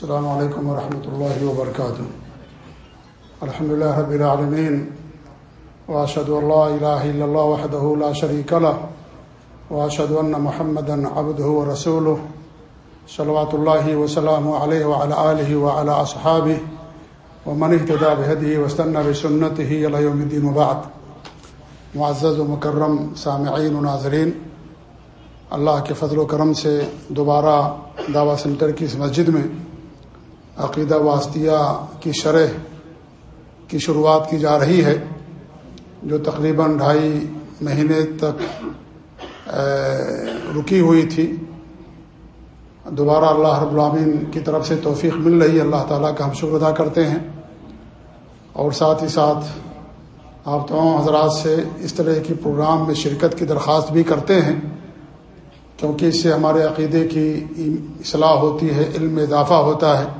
السلام علیکم ورحمۃ اللہ وبرکاتہ الحمد لله رب العالمين واشهد ان لا اله الا الله وحده لا شريك له واشهد ان محمدا عبده ورسوله، صلوات الله وسلامه عليه وعلى اله وعلى اصحابه ومن اهتدى بهديه واستنى بسنته الى يوم الدين وبعد. معزز و مکرم سامعین و ناظرین، اللہ کے فضل و کرم سے دوبارہ دعوی سینٹر کی اس مسجد میں عقیدہ واسطیہ کی شرح کی شروعات کی جا رہی ہے، جو تقریباً ڈھائی مہینے تک رکی ہوئی تھی۔ دوبارہ اللہ رب العامین کی طرف سے توفیق مل رہی ہے۔ اللہ تعالیٰ کا ہم شکر ادا کرتے ہیں۔ اور ساتھ ہی ساتھ آپ تمام حضرات سے اس طرح کی پروگرام میں شرکت کی درخواست بھی کرتے ہیں، کیونکہ اس سے ہمارے عقیدے کی اصلاح ہوتی ہے، علم میں اضافہ ہوتا ہے۔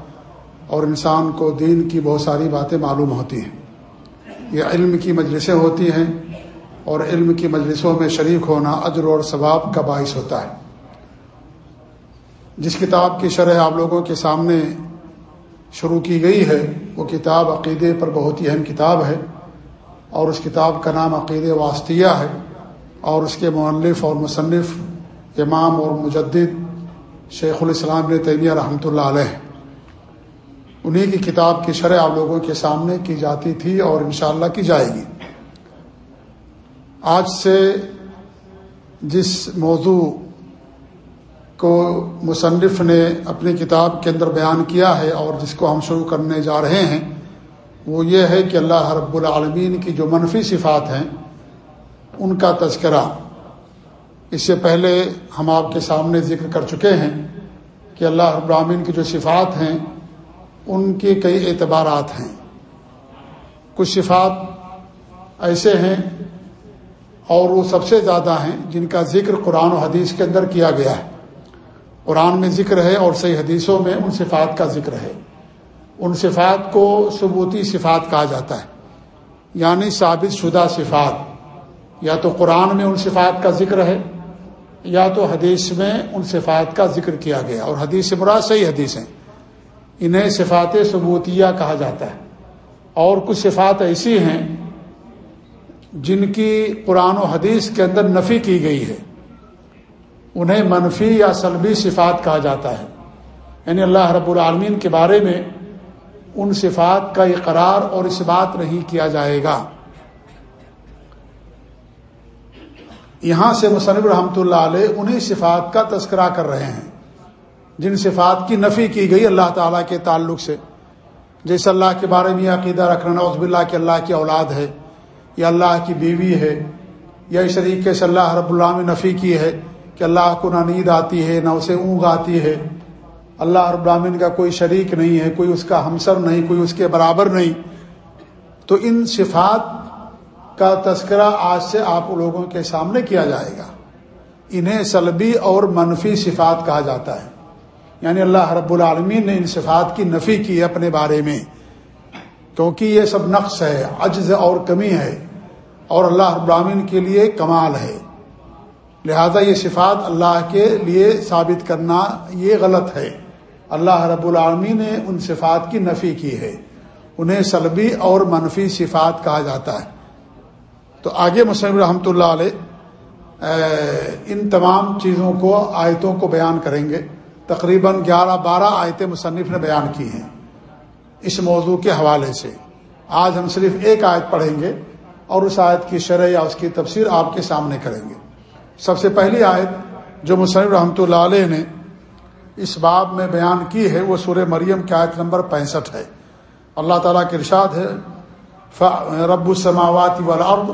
اور انسان کو دین کی بہت ساری باتیں معلوم ہوتی ہیں۔ یہ علم کی مجلسیں ہوتی ہیں اور علم کی مجلسوں میں شریک ہونا اجر اور ثواب کا باعث ہوتا ہے۔ جس کتاب کی شرح آپ لوگوں کے سامنے شروع کی گئی ہے، وہ کتاب عقیدے پر بہت ہی اہم کتاب ہے اور اس کتاب کا نام عقید واسطیہ ہے اور اس کے مؤلف اور مصنف امام اور مجدد شیخ الاسلام نے تیمیہ رحمۃ اللہ علیہ۔ انہیں کی کتاب کی شرح آپ لوگوں کے سامنے کی جاتی تھی اور انشاءاللہ کی جائے گی۔ آج سے جس موضوع کو مصنف نے اپنی کتاب کے اندر بیان کیا ہے اور جس کو ہم شروع کرنے جا رہے ہیں، وہ یہ ہے کہ اللہ رب العالمین کی جو منفی صفات ہیں، ان کا تذکرہ۔ اس سے پہلے ہم آپ کے سامنے ذکر کر چکے ہیں کہ اللہ رب العالمین کی جو صفات ہیں ان کے کئی اعتبارات ہیں۔ کچھ صفات ایسے ہیں اور وہ سب سے زیادہ ہیں جن کا ذکر قرآن و حدیث کے اندر کیا گیا ہے۔ قرآن میں ذکر ہے اور صحیح حدیثوں میں ان صفات کا ذکر ہے۔ ان صفات کو ثبوتی صفات کہا جاتا ہے۔ یعنی ثابت شدہ صفات۔ یا تو قرآن میں ان صفات کا ذکر ہے، یا تو حدیث میں ان صفات کا ذکر کیا گیا۔ اور حدیث مراد صحیح حدیث ہیں۔ انہیں صفات ثبوتیہ کہا جاتا ہے۔ اور کچھ صفات ایسی ہیں جن کی قرآن و حدیث کے اندر نفی کی گئی ہے۔ انہیں منفی یا سلبی صفات کہا جاتا ہے۔ یعنی اللہ رب العالمین کے بارے میں ان صفات کا اقرار اور اس بات نہیں کیا جائے گا۔ یہاں سے مصنف رحمۃ اللہ علیہ انہیں صفات کا تذکرہ کر رہے ہیں۔ جن صفات کی نفی کی گئی اللہ تعالیٰ کے تعلق سے۔ جیسے اللہ کے بارے میں عقیدہ رکھنا عزب اللہ کے اللہ کی اولاد ہے، یا اللہ کی بیوی ہے، یا اس طریقے سے اللہ رب اللہ میں نفی کی ہے کہ اللہ کو نہ نیند آتی ہے، نہ اسے اونگ آتی ہے۔ اللہ رب العالمین کا کوئی شریک نہیں ہے، کوئی اس کا ہمسر نہیں، کوئی اس کے برابر نہیں۔ تو ان صفات کا تذکرہ آج سے آپ لوگوں کے سامنے کیا جائے گا۔ انہیں سلبی اور منفی صفات کہا جاتا ہے۔ یعنی اللہ رب العالمین نے ان صفات کی نفی کی اپنے بارے میں۔ کیونکہ یہ سب نقص ہے، عجز اور کمی ہے اور اللہ رب العالمین کے لیے کمال ہے۔ لہذا یہ صفات اللہ کے لیے ثابت کرنا یہ غلط ہے۔ اللہ رب العالمین نے ان صفات کی نفی کی ہے۔ انہیں سلبی اور منفی صفات کہا جاتا ہے۔ تو آگے مسلم رحمۃ اللہ علیہ ان تمام چیزوں کو، آیتوں کو بیان کریں گے۔ تقریباً گیارہ بارہ آیتیں مصنف نے بیان کی ہیں اس موضوع کے حوالے سے۔ آج ہم صرف ایک آیت پڑھیں گے اور اس آیت کی شرح یا اس کی تفسیر آپ کے سامنے کریں گے۔ سب سے پہلی آیت جو مصنف رحمۃ اللہ علیہ نے اس باب میں بیان کی ہے، وہ سورہ مریم کی آیت نمبر پینسٹھ ہے۔ اللہ تعالیٰ کے ارشاد ہے رب السماوات والارض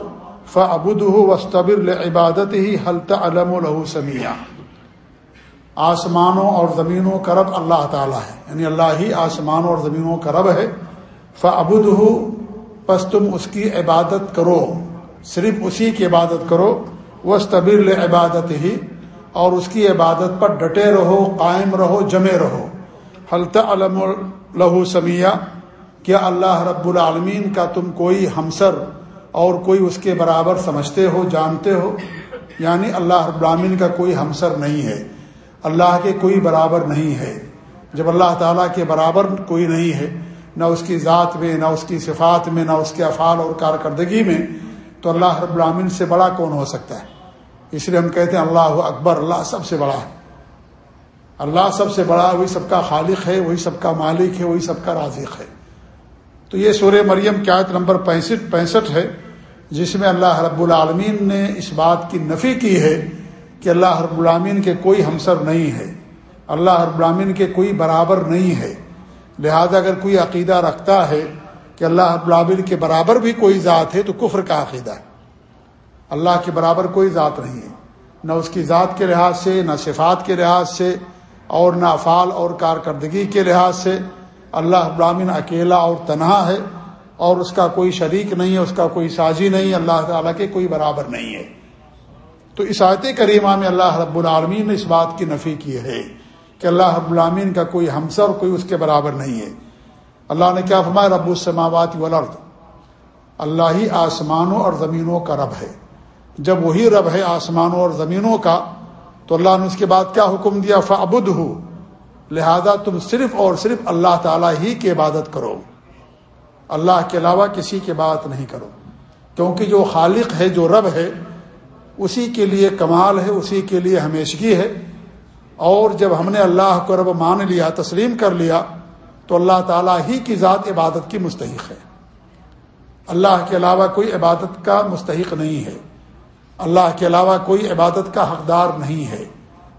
فعبد وسطبر عبادت ہی حلط علم الہ آسمانوں اور زمینوں کا رب اللہ تعالیٰ ہے۔ یعنی اللہ ہی آسمانوں اور زمینوں کا رب ہے۔ فعبد پس تم اس کی عبادت کرو۔ صرف اسی کی عبادت کرو۔ وسطبر عبادت ہی اور اس کی عبادت پر ڈٹے رہو، قائم رہو، جمے رہو۔ حلط علم لہو سمیہ کیا اللہ رب العالمین کا تم کوئی ہمسر اور کوئی اس کے برابر سمجھتے ہو، جانتے ہو؟ یعنی اللہ رب العالمین کا کوئی ہمسر نہیں ہے۔ اللہ کے کوئی برابر نہیں ہے۔ جب اللہ تعالیٰ کے برابر کوئی نہیں ہے، نہ اس کی ذات میں، نہ اس کی صفات میں، نہ اس کے افعال اور کارکردگی میں، تو اللہ رب العامن سے بڑا کون ہو سکتا ہے؟ اس لیے ہم کہتے ہیں اللہ اکبر، اللہ سب سے بڑا ہے۔ اللہ سب سے بڑا، وہی سب کا خالق ہے، وہی سب کا مالک ہے، وہی سب کا رازق ہے۔ تو یہ سورہ مریم کی آیت نمبر پینسٹھ پینسٹھ ہے، جس میں اللہ رب العالمین نے اس بات کی نفی کی ہے کہ اللہ رب العالمین کے کوئی ہمسر نہیں ہے، اللہ رب العالمین کے کوئی برابر نہیں ہے۔ لہذا اگر کوئی عقیدہ رکھتا ہے کہ اللہ رب العالمین کے برابر بھی کوئی ذات ہے تو کفر کا عقیدہ ہے۔ اللہ کے برابر کوئی ذات نہیں ہے۔ نہ اس کی ذات کے لحاظ سے، نہ صفات کے لحاظ سے، اور نہ افعال اور کارکردگی کے لحاظ سے۔ اللہ ابراہین اکیلا اور تنہا ہے اور اس کا کوئی شریک نہیں ہے، اس کا کوئی سازی نہیں، اللہ تعالیٰ کے کوئی برابر نہیں ہے۔ تو اس آیت کریمہ میں اللہ رب العالمین نے اس بات کی نفی کی ہے کہ اللہ رب العالمین کا کوئی ہمسر کوئی اس کے برابر نہیں ہے۔ اللہ نے کیا فرمایا؟ رب السماوات والارض۔ اللہ ہی آسمانوں اور زمینوں کا رب ہے۔ جب وہی رب ہے آسمانوں اور زمینوں کا، تو اللہ نے اس کے بعد کیا حکم دیا؟ فعبد ہو لہذا تم صرف اور صرف اللہ تعالیٰ ہی کی عبادت کرو۔ اللہ کے علاوہ کسی کی بات نہیں کرو۔ کیونکہ جو خالق ہے، جو رب ہے اسی کے لیے کمال ہے، اسی کے لیے ہمیشگی ہے۔ اور جب ہم نے اللہ کو رب مان لیا، تسلیم کر لیا، تو اللہ تعالیٰ ہی کی ذات عبادت کی مستحق ہے۔ اللہ کے علاوہ کوئی عبادت کا مستحق نہیں ہے۔ اللہ کے علاوہ کوئی عبادت کا حقدار نہیں ہے۔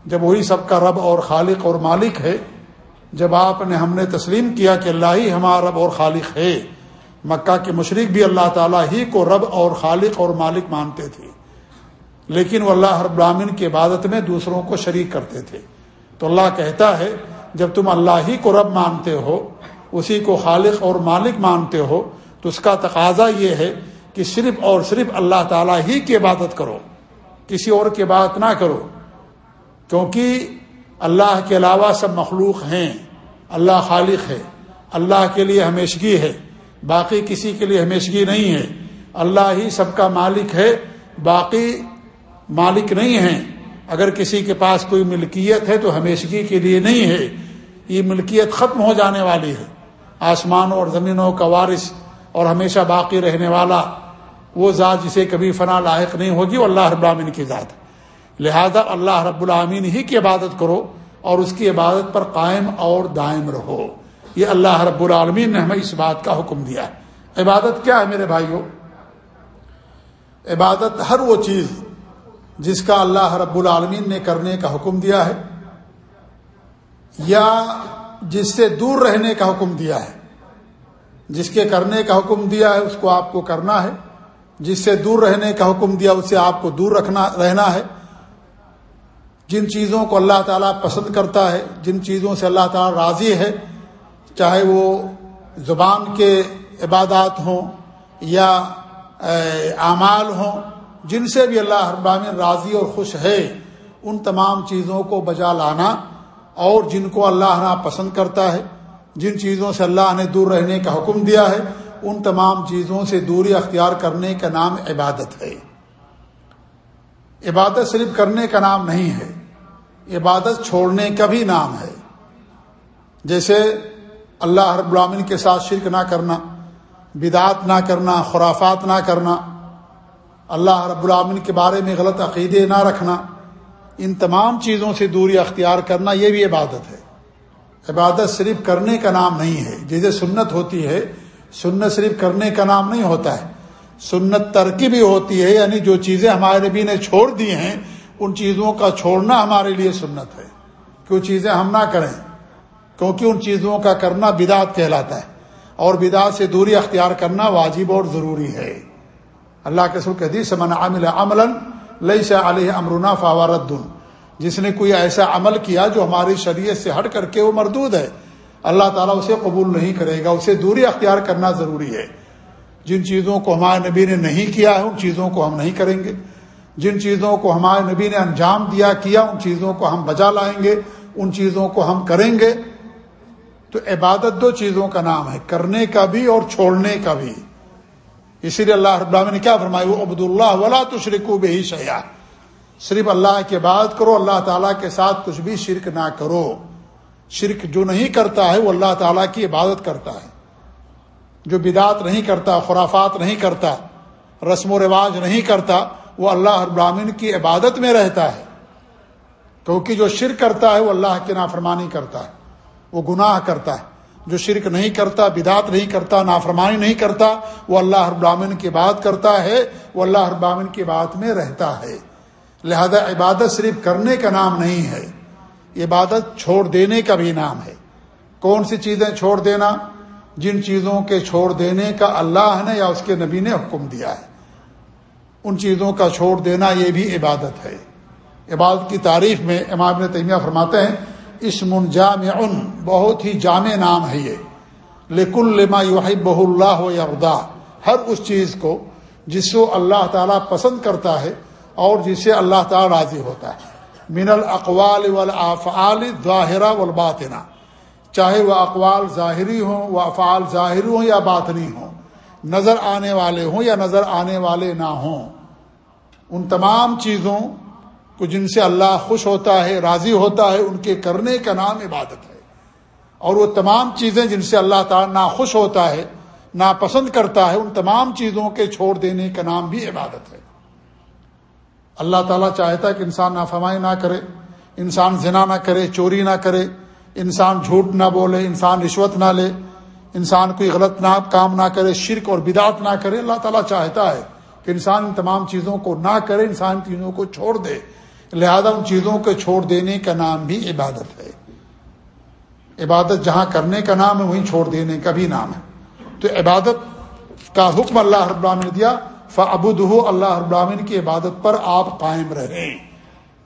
جب وہی سب کا رب اور خالق اور مالک ہے، جب آپ نے ہم نے تسلیم کیا کہ اللہ ہی ہمارا رب اور خالق ہے، مکہ کے مشرق بھی اللہ تعالیٰ ہی کو رب اور خالق اور مالک مانتے تھے۔ لیکن وہ اللہ رب العامن کی عبادت میں دوسروں کو شریک کرتے تھے۔ تو اللہ کہتا ہے، جب تم اللہ ہی کو رب مانتے ہو، اسی کو خالق اور مالک مانتے ہو، تو اس کا تقاضا یہ ہے کہ صرف اور صرف اللہ تعالیٰ ہی کی عبادت کرو۔ کسی اور کی بات نہ کرو۔ کیونکہ اللہ کے علاوہ سب مخلوق ہیں۔ اللہ خالق ہے۔ اللہ کے لیے ہمیشگی ہے۔ باقی کسی کے لیے ہمیشگی نہیں ہے۔ اللہ ہی سب کا مالک ہے۔ باقی مالک نہیں ہیں۔ اگر کسی کے پاس کوئی ملکیت ہے تو ہمیشگی کے لیے نہیں ہے۔ یہ ملکیت ختم ہو جانے والی ہے۔ آسمانوں اور زمینوں کا وارث اور ہمیشہ باقی رہنے والا، وہ ذات جسے کبھی فنا لاحق نہیں ہوگی، وہ اللہ رب العامین کی ذات لہذا اللہ رب العامین ہی کی عبادت کرو اور اس کی عبادت پر قائم اور دائم رہو۔ یہ اللہ رب العالمین نے ہمیں اس بات کا حکم دیا ہے۔ عبادت کیا ہے میرے بھائیوں؟ عبادت ہر وہ چیز جس کا اللہ رب العالمین نے کرنے کا حکم دیا ہے یا جس سے دور رہنے کا حکم دیا ہے۔ جس کے کرنے کا حکم دیا ہے، اس کو آپ کو کرنا ہے۔ جس سے دور رہنے کا حکم دیا، اسے آپ کو دور رکھنا، رہنا ہے۔ جن چیزوں کو اللہ تعالیٰ پسند کرتا ہے، جن چیزوں سے اللہ تعالیٰ راضی ہے، چاہے وہ زبان کے عبادات ہوں یا اعمال ہوں جن سے بھی اللہ ابامن راضی اور خوش ہے، ان تمام چیزوں کو بجا لانا اور جن کو اللہ پسند کرتا ہے، جن چیزوں سے اللہ نے دور رہنے کا حکم دیا ہے، ان تمام چیزوں سے دوری اختیار کرنے کا نام عبادت ہے۔ عبادت صرف کرنے کا نام نہیں ہے، عبادت چھوڑنے کا بھی نام ہے۔ جیسے اللہ رب العالمین کے ساتھ شرک نہ کرنا بدعت نہ کرنا، خرافات نہ کرنا اللہ رب العالمین کے بارے میں غلط عقیدے نہ رکھنا، ان تمام چیزوں سے دوری اختیار کرنا یہ بھی عبادت ہے۔ عبادت صرف کرنے کا نام نہیں ہے، جیسے سنت ہوتی ہے، سنت صرف کرنے کا نام نہیں ہوتا ہے۔ سنت ترکی بھی ہوتی ہے یعنی جو چیزیں ہمارے نبی نے چھوڑ دی ہیں، ان چیزوں کا چھوڑنا ہمارے لیے سنت ہے۔ کہ وہ چیزیں ہم نہ کریں؟ کیونکہ ان چیزوں کا کرنا بدعت کہلاتا ہے، اور بدعت سے دوری اختیار کرنا واجب اور ضروری ہے۔ اللہ کے سر حدیث من عمل عملا لئی علیہ امرنا فاوردن جس نے کوئی ایسا عمل کیا جو ہماری شریعت سے ہٹ کر کے وہ مردود ہے، اللہ تعالیٰ اسے قبول نہیں کرے گا، اسے دوری اختیار کرنا ضروری ہے۔ جن چیزوں کو ہمارے نبی نے نہیں کیا ہے، ان چیزوں کو ہم نہیں کریں گے۔ جن چیزوں کو ہمارے نبی نے انجام دیا، کیا ان چیزوں کو ہم بجا لائیں گے، ان چیزوں کو ہم کریں گے۔ تو عبادت دو چیزوں کا نام ہے، کرنے کا بھی اور چھوڑنے کا بھی۔ اسی لیے اللہ رب نے کیا فرمایا؟ وہ عبد اللہ ولا تو شرکو بے ہی صرف اللہ کی بات کرو، اللہ تعالیٰ کے ساتھ کچھ بھی شرک نہ کرو۔ شرک جو نہیں کرتا ہے، وہ اللہ تعالیٰ کی عبادت کرتا ہے۔ جو بدعت نہیں کرتا، خرافات نہیں کرتا، رسم و رواج نہیں کرتا، وہ اللہ ابراہین کی عبادت میں رہتا ہے۔ کیونکہ جو شرک کرتا ہے، وہ اللہ کی نافرمانی کرتا ہے، وہ گناہ کرتا ہے۔ جو شرک نہیں کرتا، بدعت نہیں کرتا، نافرمانی نہیں کرتا، وہ اللہ ابراہین کی بات کرتا ہے، وہ اللہ ابراہین کی بات میں رہتا ہے۔ لہذا عبادت صرف کرنے کا نام نہیں ہے، عبادت چھوڑ دینے کا بھی نام ہے۔ کون سی چیزیں چھوڑ دینا؟ جن چیزوں کے چھوڑ دینے کا اللہ نے یا اس کے نبی نے حکم دیا ہے۔ ان چیزوں کا چھوڑ دینا یہ بھی عبادت ہے۔ عبادت کی تعریف میں امام نے تیمیہ فرماتے ہیں اسم جامع، بہت ہی جامع نام ہے یہ۔ لیکن لما بہ اللہ یردا ہر اس چیز کو جس کو اللہ تعالیٰ پسند کرتا ہے اور جس سے اللہ تعالیٰ راضی ہوتا ہے۔ من الاقوال والافعال ظاہرہ والباطنہ۔ چاہے وہ اقوال ظاہری ہوں، وہ افعال ظاہری ہوں یا باطنی ہوں۔ نظر آنے والے ہوں یا نظر آنے والے نہ ہوں۔ ان تمام چیزوں کو جن سے اللہ خوش ہوتا ہے، راضی ہوتا ہے، ان کے کرنے کا نام عبادت ہے۔ اور وہ تمام چیزیں جن سے اللہ تعالیٰ نہ خوش ہوتا ہے ناپسند کرتا ہے، ان تمام چیزوں کے چھوڑ دینے کا نام بھی عبادت ہے۔ اللہ تعالیٰ چاہتا ہے کہ انسان نافرمائی نہ کرے، انسان زنا نہ کرے، چوری نہ کرے، انسان جھوٹ نہ بولے، انسان رشوت نہ لے، انسان کوئی غلط نہ کام نہ کرے، شرک اور بدعت نہ کرے۔ اللہ تعالیٰ چاہتا ہے کہ انسان ان تمام چیزوں کو نہ کرے، انسان چیزوں کو چھوڑ دے۔ لہذا ان چیزوں کو چھوڑ دینے کا نام بھی عبادت ہے۔ عبادت جہاں کرنے کا نام ہے، وہیں چھوڑ دینے کا بھی نام ہے۔ تو عبادت کا حکم اللہ رب نے دیا فعبد ہو اللہ ابراہین کی عبادت پر آپ قائم رہیں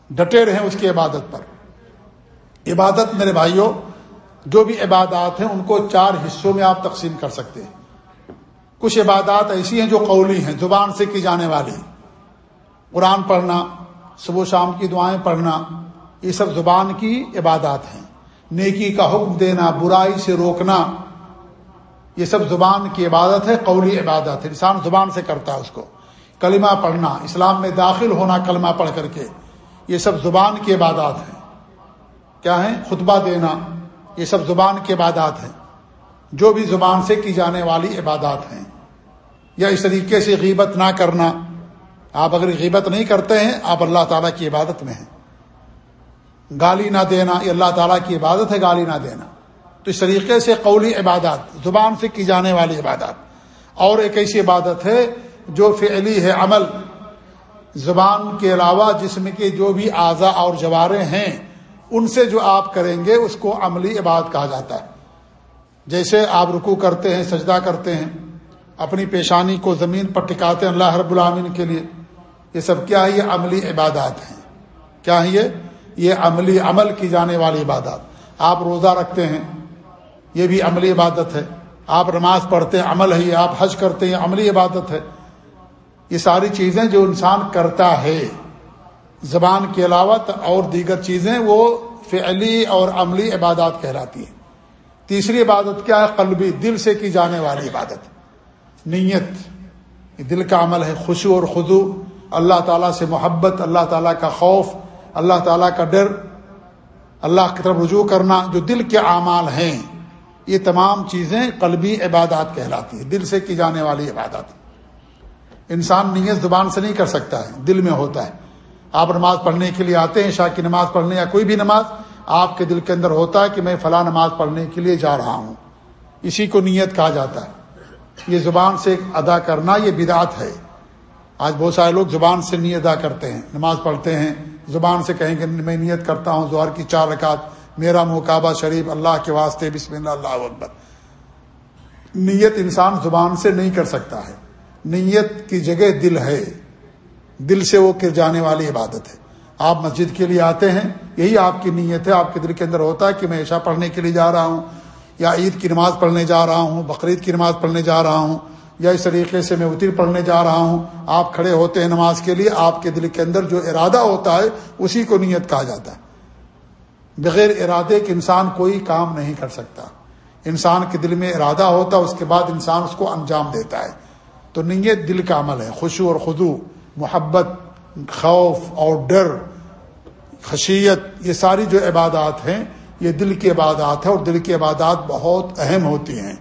ڈٹے رہیں اس کی عبادت پر۔ عبادت میرے بھائیوں، جو بھی عبادات ہیں، ان کو چار حصوں میں آپ تقسیم کر سکتے ہیں۔ کچھ عبادات ایسی ہیں جو قولی ہیں، زبان سے کی جانے والی۔ قرآن پڑھنا صبح و شام کی دعائیں پڑھنا، یہ سب زبان کی عبادات ہیں۔ نیکی کا حکم دینا، برائی سے روکنا، یہ سب زبان کی عبادت ہے، قولی عبادت ہے انسان زبان سے کرتا ہے اس کو۔ کلمہ پڑھنا، اسلام میں داخل ہونا کلمہ پڑھ کر کے، یہ سب زبان کی عبادات ہیں۔ کیا ہیں؟ خطبہ دینا، یہ سب زبان کی عبادات ہیں۔ جو بھی زبان سے کی جانے والی عبادات ہیں۔ یا اس طریقے سے غیبت نہ کرنا آپ اگر غیبت نہیں کرتے ہیں، آپ اللہ تعالیٰ کی عبادت میں ہیں۔ گالی نہ دینا، یہ اللہ تعالیٰ کی عبادت ہے، گالی نہ دینا۔ تو اس طریقے سے قولی عبادات، زبان سے کی جانے والی عبادات۔ اور ایک ایسی عبادت ہے جو فعلی ہے، عمل۔ زبان کے علاوہ جسم کے جو بھی اعضا اور جوارے ہیں، ان سے جو آپ کریں گے، اس کو عملی عبادت کہا جاتا ہے۔ جیسے آپ رکو کرتے ہیں، سجدہ کرتے ہیں، اپنی پیشانی کو زمین پر ٹکاتے ہیں، اللہ رب العامین کے لیے۔ یہ سب کیا ہے؟ یہ عملی عبادات ہیں۔ کیا ہے یہ؟ یہ عملی عمل کی جانے والی عبادات۔ آپ روزہ رکھتے ہیں، یہ بھی عملی عبادت ہے۔ آپ نماز پڑھتے ہیں، عمل ہے۔ آپ حج کرتے ہیں، عملی عبادت ہے۔ یہ ساری چیزیں جو انسان کرتا ہے، زبان کے علاوہ اور دیگر چیزیں، وہ فعلی اور عملی عبادات کہلاتی ہیں۔ تیسری عبادت کیا ہے؟ قلبی، دل سے کی جانے والی عبادت۔ نیت دل کا عمل ہے خوشو اور خدو اللہ تعالیٰ سے محبت، اللہ تعالیٰ کا خوف، اللہ تعالیٰ کا ڈر، اللہ کی طرف رجوع کرنا جو دل کے اعمال ہیں، یہ تمام چیزیں قلبی عبادات کہلاتی ہیں، دل سے کی جانے والی عبادات انسان نیت زبان سے نہیں کر سکتا ہے، دل میں ہوتا ہے۔ آپ نماز پڑھنے کے لیے آتے ہیں، شاہ کی نماز پڑھنے یا کوئی بھی نماز، آپ کے دل کے اندر ہوتا ہے کہ میں فلاں نماز پڑھنے کے لیے جا رہا ہوں۔ اسی کو نیت کہا جاتا ہے۔ یہ زبان سے ادا کرنا یہ بدعت ہے۔ آج بہت سارے لوگ زبان سے نیت ادا کرتے ہیں، نماز پڑھتے ہیں، زبان سے کہیں کہ میں نیت کرتا ہوں، ظہر کی چار رکعت، میرا مقابہ شریف اللہ کے واسطے، بسم اللہ اللہ اکبر۔ نیت انسان زبان سے نہیں کر سکتا ہے۔ نیت کی جگہ دل ہے۔ دل سے وہ کر جانے والی عبادت ہے۔ آپ مسجد کے لیے آتے ہیں، یہی آپ کی نیت ہے۔ آپ کے دل کے اندر ہوتا ہے کہ میں عشاء پڑھنے کے لیے جا رہا ہوں یا عید کی نماز پڑھنے جا رہا ہوں، بقرعید کی نماز پڑھنے جا رہا ہوں۔ یا اس طریقے سے میں اتر پڑھنے جا رہا ہوں، آپ کھڑے ہوتے ہیں نماز کے لیے، آپ کے دل کے اندر جو ارادہ ہوتا ہے، اسی کو نیت کہا جاتا ہے۔ بغیر ارادے کے انسان کوئی کام نہیں کر سکتا۔ انسان کے دل میں ارادہ ہوتا، اس کے بعد انسان اس کو انجام دیتا ہے۔ تو نیت دل کا عمل ہے، خوشو اور خدو محبت، خوف اور ڈر، خشیت، یہ ساری جو عبادات ہیں، یہ دل کی عبادات ہے اور دل کی عبادات بہت اہم ہوتی ہیں۔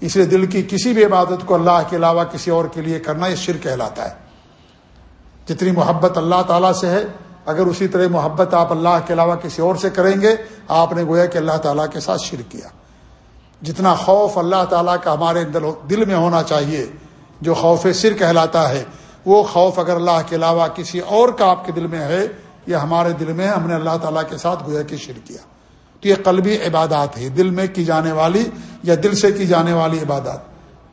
اس لیے دل کی کسی بھی عبادت کو اللہ کے علاوہ کسی اور کے لیے کرنا یہ شرک کہلاتا ہے۔ جتنی محبت اللہ تعالیٰ سے ہے، اگر اسی طرح محبت آپ اللہ کے علاوہ کسی اور سے کریں گے، آپ نے گویا کہ اللہ تعالیٰ کے ساتھ شرک کیا۔ جتنا خوف اللہ تعالیٰ کا ہمارے دل میں ہونا چاہیے، جو خوف سر کہلاتا ہے، وہ خوف اگر اللہ کے علاوہ کسی اور کا آپ کے دل میں ہے یا ہمارے دل میں ہم نے اللہ تعالیٰ کے ساتھ گویا کہ شرک کیا۔ تو یہ قلبی عبادات ہے دل میں کی جانے والی یا دل سے کی جانے والی عبادات۔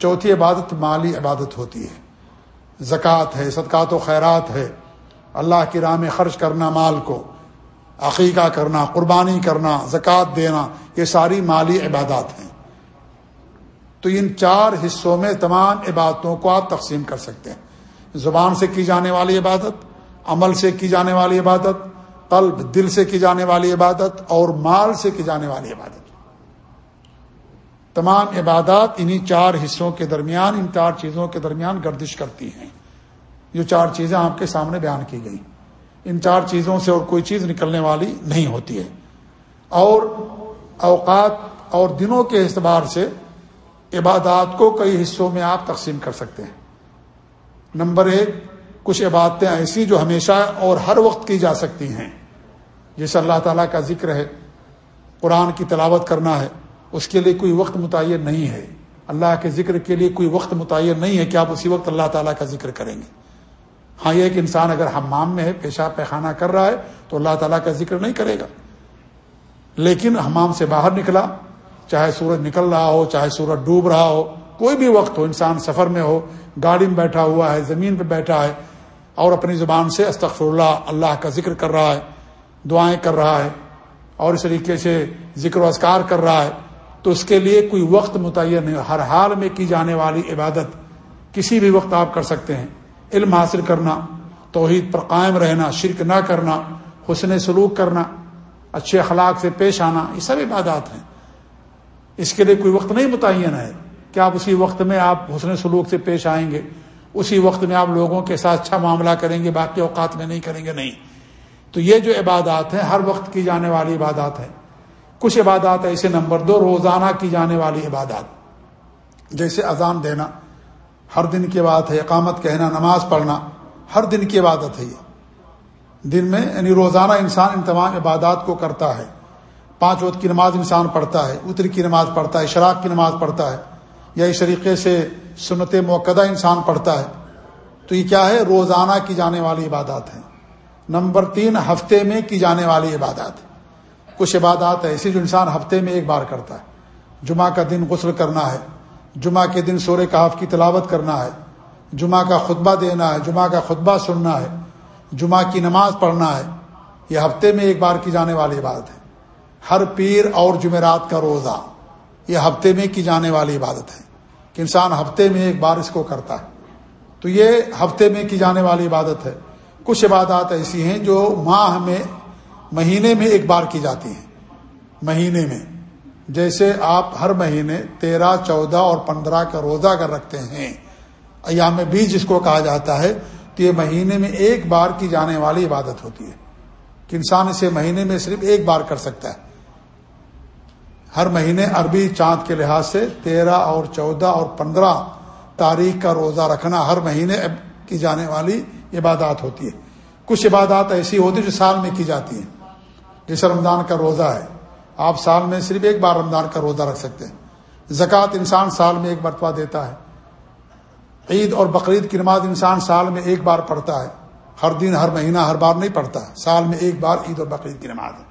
چوتھی عبادت مالی عبادت ہوتی ہے۔ زکوٰۃ ہے، صدقات و خیرات ہے۔ اللہ کی راہ میں خرچ کرنا مال کو، عقیقہ کرنا، قربانی کرنا، زکوٰۃ دینا، یہ ساری مالی عبادات ہیں۔ تو ان چار حصوں میں تمام عبادتوں کو آپ تقسیم کر سکتے ہیں۔ زبان سے کی جانے والی عبادت، عمل سے کی جانے والی عبادت قلب دل سے کی جانے والی عبادت اور مال سے کی جانے والی عبادت۔ تمام عبادات انہی چار حصوں کے درمیان، ان چار چیزوں کے درمیان گردش کرتی ہیں۔ جو چار چیزیں آپ کے سامنے بیان کی گئی۔ ان چار چیزوں سے اور کوئی چیز نکلنے والی نہیں ہوتی ہے۔ اور اوقات اور دنوں کے اعتبار سے عبادات کو کئی حصوں میں آپ تقسیم کر سکتے ہیں۔ نمبر ایک، کچھ عبادتیں ایسی جو ہمیشہ اور ہر وقت کی جا سکتی ہیں۔ جیسے اللہ تعالیٰ کا ذکر ہے، قرآن کی تلاوت کرنا ہے، اس کے لیے کوئی وقت متعین نہیں ہے۔ اللہ کے ذکر کے لیے کوئی وقت متعین نہیں ہے کہ آپ اسی وقت اللہ تعالیٰ کا ذکر کریں گے۔ ہاں یہ کہ انسان اگر حمام میں ہے، پیشاب پیخانہ کر رہا ہے، تو اللہ تعالیٰ کا ذکر نہیں کرے گا۔ لیکن حمام سے باہر نکلا، چاہے سورج نکل رہا ہو، چاہے سورج ڈوب رہا ہو، کوئی بھی وقت ہو، انسان سفر میں ہو، گاڑی میں بیٹھا ہوا ہے، زمین پہ بیٹھا ہے، اور اپنی زبان سے استغفر اللہ اللہ کا ذکر کر رہا ہے دعائیں کر رہا ہے اور اس طریقے سے ذکر و اذکار کر رہا ہے، تو اس کے لیے کوئی وقت متعین نہیں ہر حال میں کی جانے والی عبادت کسی بھی وقت آپ کر سکتے ہیں۔ علم حاصل کرنا، توحید پر قائم رہنا، شرک نہ کرنا، حسن سلوک کرنا، اچھے اخلاق سے پیش آنا، یہ سب عبادات ہیں۔ اس کے لیے کوئی وقت نہیں متعین ہے کہ آپ اسی وقت میں آپ حسن سلوک سے پیش آئیں گے، اسی وقت میں آپ لوگوں کے ساتھ اچھا معاملہ کریں گے، باقی اوقات میں نہیں کریں گے، نہیں۔ تو یہ جو عبادات ہیں، ہر وقت کی جانے والی عبادات ہیں۔ کچھ عبادات ایسے نمبر دو، روزانہ کی جانے والی عبادات۔ جیسے اذان دینا، ہر دن کی بات ہے، اقامت کہنا، نماز پڑھنا، ہر دن کی عبادت ہے یہ۔ دن میں یعنی روزانہ انسان ان تمام عبادات کو کرتا ہے۔ پانچ وقت کی نماز انسان پڑھتا ہے اتر کی نماز پڑھتا ہے شراک کی نماز پڑھتا ہے، یا اس طریقے سے سنت موقع انسان پڑھتا ہے۔ تو یہ کیا ہے؟ روزانہ کی جانے والی عبادات ہیں۔ نمبر تین، ہفتے میں کی جانے والی عبادات۔ کچھ عبادات ایسی جو انسان ہفتے میں ایک بار کرتا ہے۔ جمعہ کا دن غسل کرنا ہے۔ جمعہ کے دن سورہ کہاف کی تلاوت کرنا ہے۔ جمعہ کا خطبہ دینا ہے۔ جمعہ کا خطبہ سننا ہے۔ جمعہ کی نماز پڑھنا ہے۔ یہ ہفتے میں ایک بار کی جانے والی عبادت ہے۔ ہر پیر اور جمعرات کا روزہ یہ ہفتے میں کی جانے والی عبادت ہے۔ کہ انسان ہفتے میں ایک بار اس کو کرتا ہے۔ تو یہ ہفتے میں کی جانے والی عبادت ہے۔ کچھ عبادات ایسی ہیں جو ماہ میں، مہینے میں ایک بار کی جاتی ہیں۔ مہینے میں۔ جیسے آپ ہر مہینے تیرہ، چودہ اور پندرہ کا روزہ اگر رکھتے ہیں، ایام بیج جس کو کہا جاتا ہے، تو یہ مہینے میں ایک بار کی جانے والی عبادت ہوتی ہے۔ کہ انسان اسے مہینے میں صرف ایک بار کر سکتا ہے۔ ہر مہینے عربی چاند کے لحاظ سے تیرہ اور چودہ اور پندرہ تاریخ کا روزہ رکھنا ہر مہینے کی جانے والی عبادات ہوتی ہے کچھ عبادات ایسی ہوتی ہیں جو سال میں کی جاتی ہیں۔ جیسے رمضان کا روزہ ہے۔ آپ سال میں صرف ایک بار رمضان کا روزہ رکھ سکتے ہیں۔ زکوٰۃ انسان سال میں ایک مرتبہ دیتا ہے۔ عید اور بقرعید کی نماز انسان سال میں ایک بار پڑھتا ہے۔ ہر دن، ہر مہینہ، ہر بار نہیں پڑھتا۔ سال میں ایک بار عید اور بقرعید کی نماز ہے۔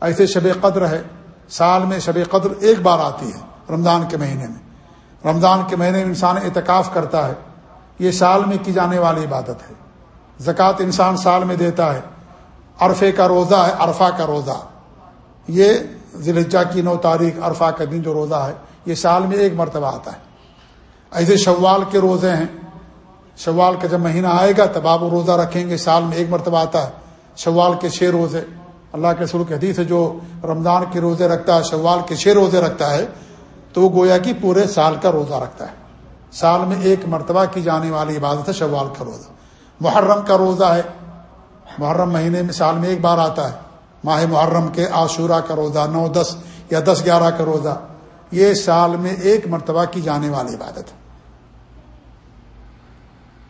ایسے شب قدر ہے۔ سال میں شب قدر ایک بار آتی ہے رمضان کے مہینے میں۔ رمضان کے مہینے میں انسان اعتکاف کرتا ہے۔ یہ سال میں کی جانے والی عبادت ہے۔ زکوٰۃ انسان سال میں دیتا ہے، عرفے کا روزہ ہے، عرفہ کا روزہ۔ یہ ذیلجا کی نو تاریخ، عرفہ کا دن جو روزہ ہے، یہ سال میں ایک مرتبہ آتا ہے۔ ایسے شوال کے روزے ہیں۔ شوال کا جب مہینہ آئے گا تب آپ وہ روزہ رکھیں گے، سال میں ایک مرتبہ آتا ہے۔ شوال کے چھ روزے۔ اللہ کے سلوک حدیث ہے، جو رمضان کے روزے رکھتا ہے، شوال کے چھ روزے رکھتا ہے، تو وہ گویا کہ پورے سال کا روزہ رکھتا ہے۔ سال میں ایک مرتبہ کی جانے والی عبادت ہے شوال کا روزہ۔ محرم کا روزہ ہے۔ محرم مہینے میں سال میں ایک بار آتا ہے۔ ماہ محرم کے عاشورہ کا روزہ، نو، دس یا دس، گیارہ کا روزہ۔ یہ سال میں ایک مرتبہ کی جانے والی عبادت ہے۔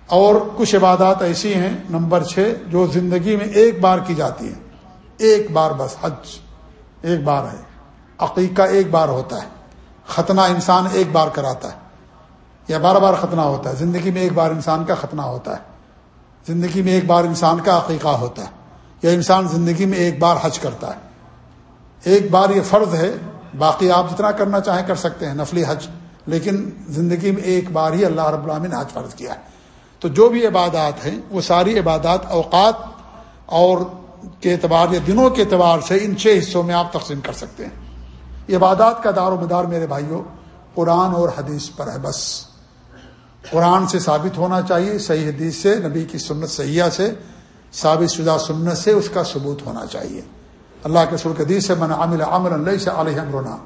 اور کچھ عبادات ایسی ہیں، نمبر چھ، جو زندگی میں ایک بار کی جاتی ہیں۔ ایک بار بس، حج ایک بار ہے۔ عقیقہ ایک بار ہوتا ہے۔ ختنہ انسان ایک بار کراتا ہے۔ یا بار بار ختنہ ہوتا ہے۔ زندگی میں ایک بار انسان کا ختنہ ہوتا ہے۔ زندگی میں ایک بار انسان کا عقیقہ ہوتا ہے، یا انسان زندگی میں ایک بار حج کرتا ہے۔ ایک بار یہ فرض ہے، باقی آپ جتنا کرنا چاہیں کر سکتے ہیں، نفلی حج۔ لیکن زندگی میں ایک بار ہی اللہ رب العالمین نے حج فرض کیا ہے۔ تو جو بھی عبادات ہیں، وہ ساری عبادات اوقات اور کے اعتبار یا دنوں کے اعتبار سے ان چھ حصوں میں آپ تقسیم کر سکتے ہیں۔ عبادات کا دار و مدار میرے بھائیوں، قرآن اور حدیث پر ہے، بس۔ قرآن سے ثابت ہونا چاہیے، صحیح حدیث سے، نبی کی سنت سیاح سے، ثابت شدہ سنت سے اس کا ثبوت ہونا چاہیے۔ اللہ کے سرک حدیث سے من عامل عمل اللہ سے علیہ امرونا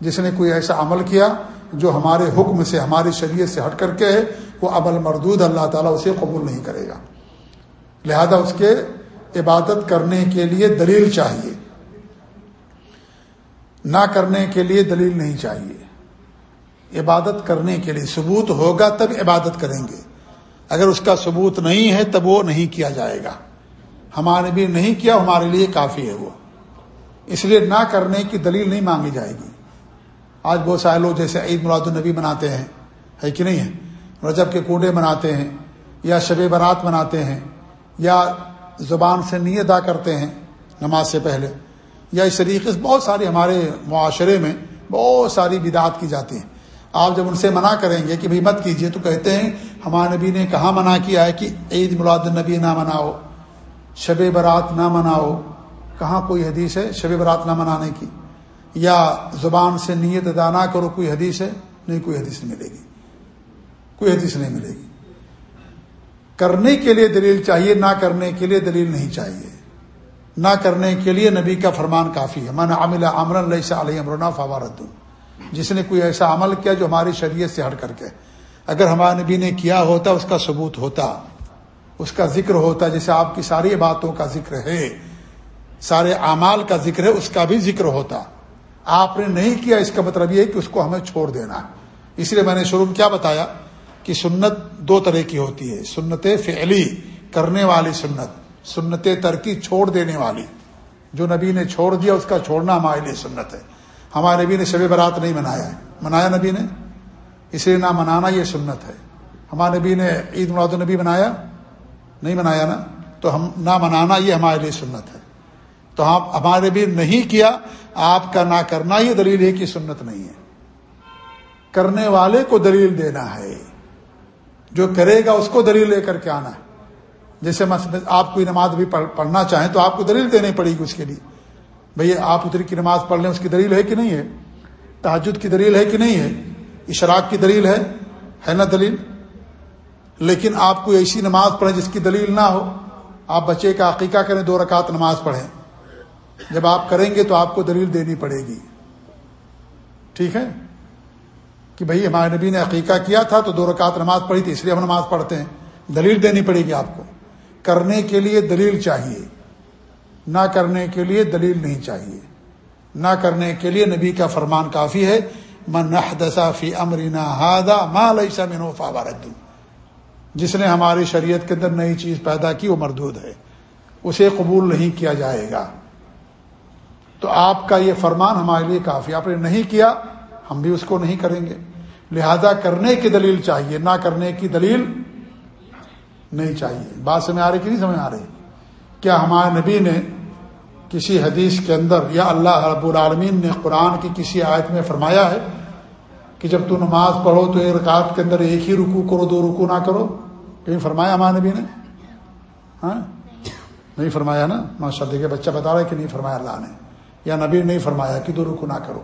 جس نے کوئی ایسا عمل کیا جو ہمارے حکم سے، ہماری شریعت سے ہٹ کر کے ہے، وہ عمل مردود اللہ تعالیٰ اسے قبول نہیں کرے گا۔ لہذا اس کے عبادت کرنے کے لیے دلیل چاہیے۔ نہ کرنے کے لیے دلیل نہیں چاہیے۔ عبادت کرنے کے لیے ثبوت ہوگا تب عبادت کریں گے۔ اگر اس کا ثبوت نہیں ہے تب وہ نہیں کیا جائے گا۔ ہمارے بھی نہیں کیا، ہمارے لیے کافی ہے وہ۔ اس لیے نہ کرنے کی دلیل نہیں مانگی جائے گی۔ آج بہت سارے لوگ جیسے عید مراد النبی مناتے ہیں، ہے کہ نہیں ہے؟ رجب کے کوڈے مناتے ہیں، یا شب برات مناتے ہیں، یا زبان سے نہیں ادا کرتے ہیں نماز سے پہلے، یا اس طریقے سے بہت ساری ہمارے معاشرے میں بہت ساری بدعات کی جاتی ہیں۔ آپ جب ان سے منع کریں گے کہ بھائی مت کیجیے تو کہتے ہیں، ہمارے نبی نے کہاں منع کیا ہے کہ عید مراد النبی نہ مناؤ، شب برات نہ مناؤ۔ کہاں کوئی حدیث ہے شب برات نہ منانے کی؟ یا زبان سے نیت ادا نہ کرو، کوئی حدیث ہے؟ نہیں، کوئی حدیث نہیں ملے گی۔ کوئی حدیث نہیں ملے گی۔ کرنے کے لیے دلیل چاہیے، نہ کرنے کے لیے دلیل نہیں چاہیے۔ نہ کرنے کے لیے نبی کا فرمان کافی ہے۔ من عامل عمر اللہ علیہ امرنا فوارت جس نے کوئی ایسا عمل کیا جو ہماری شریعت سے ہٹ کر کے اگر ہمارے نبی نے کیا ہوتا، اس کا ثبوت ہوتا، اس کا ذکر ہوتا، جیسے آپ کی ساری باتوں کا ذکر ہے، سارے اعمال کا ذکر ہے، اس کا بھی ذکر ہوتا۔ آپ نے نہیں کیا، اس کا مطلب یہ کہ اس کو ہمیں چھوڑ دینا۔ ہے اس لیے میں نے شروع میں کیا بتایا کہ سنت دو طرح کی ہوتی ہے۔ سنت فعلی کرنے والی سنت سنت ترکی چھوڑ دینے والی۔ جو نبی نے چھوڑ دیا، اس کا چھوڑنا ہمارے لیے سنت ہے۔ ہمارے نبی نے شب برات نہیں منایا ہے۔ منایا نبی نے؟ اس لیے نہ منانا یہ سنت ہے۔ ہمارے نبی نے عید مراد النبی منایا؟ نہیں منایا نا؟ تو ہم نہ منانا یہ ہمارے لیے سنت ہے۔ تو ہم ہمارے بھی نہیں کیا، آپ کا نہ کرنا یہ دلیل ہے کہ سنت نہیں ہے۔ کرنے والے کو دلیل دینا ہے۔ جو کرے گا اس کو دلیل لے کر کے آنا ہے۔ جیسے آپ کوئی نماز بھی پڑھنا چاہیں تو آپ کو دلیل دینی پڑے گی اس کے لیے۔ بھئی آپ اتری کی نماز پڑھ لیں، اس کی دلیل ہے کہ نہیں ہے؟ تحجد کی دلیل ہے کہ نہیں ہے؟ اشراق کی دلیل ہے؟ ہے نا دلیل؟ لیکن آپ کو ایسی نماز پڑھیں جس کی دلیل نہ ہو۔ آپ بچے کا عقیقہ کریں، دو رکعت نماز پڑھیں۔ جب آپ کریں گے تو آپ کو دلیل دینی پڑے گی۔ ٹھیک ہے؟ کہ بھائی، ہمارے نبی نے عقیقہ کیا تھا تو دو رکعت نماز پڑھی تھی، اس لیے ہم نماز پڑھتے ہیں۔ دلیل دینی پڑے گی آپ کو۔ کرنے کے لیے دلیل چاہیے۔ نہ کرنے کے لیے دلیل نہیں چاہیے۔ نہ کرنے کے لیے نبی کا فرمان کافی ہے۔ من فی امرینا ہادا ماں لسا من فاوارد جس نے ہماری شریعت کے اندر نئی چیز پیدا کی وہ مردود ہے۔ اسے قبول نہیں کیا جائے گا۔ تو آپ کا یہ فرمان ہمارے لیے کافی آپ نے نہیں کیا، ہم بھی اس کو نہیں کریں گے۔ لہذا کرنے کی دلیل چاہیے، نہ کرنے کی دلیل نہیں چاہیے۔ بات سمجھ آ رہی کہ نہیں سمجھ آ رہی؟ کیا ہمارے نبی نے کسی حدیث کے اندر یا اللہ رب العالمین نے قرآن کی کسی آیت میں فرمایا ہے کہ جب تو نماز پڑھو تو ایک رکعت کے اندر ایک ہی رکو کرو، دو رکو نہ کرو؟ کہیں فرمایا ہمارے نبی نے؟ ہاں؟ نہیں فرمایا نا؟ ماشاء اللہ بچہ بتا رہا ہے کہ نہیں فرمایا اللہ نے۔ یا نبی نے نہیں فرمایا کہ دو رکو نہ کرو۔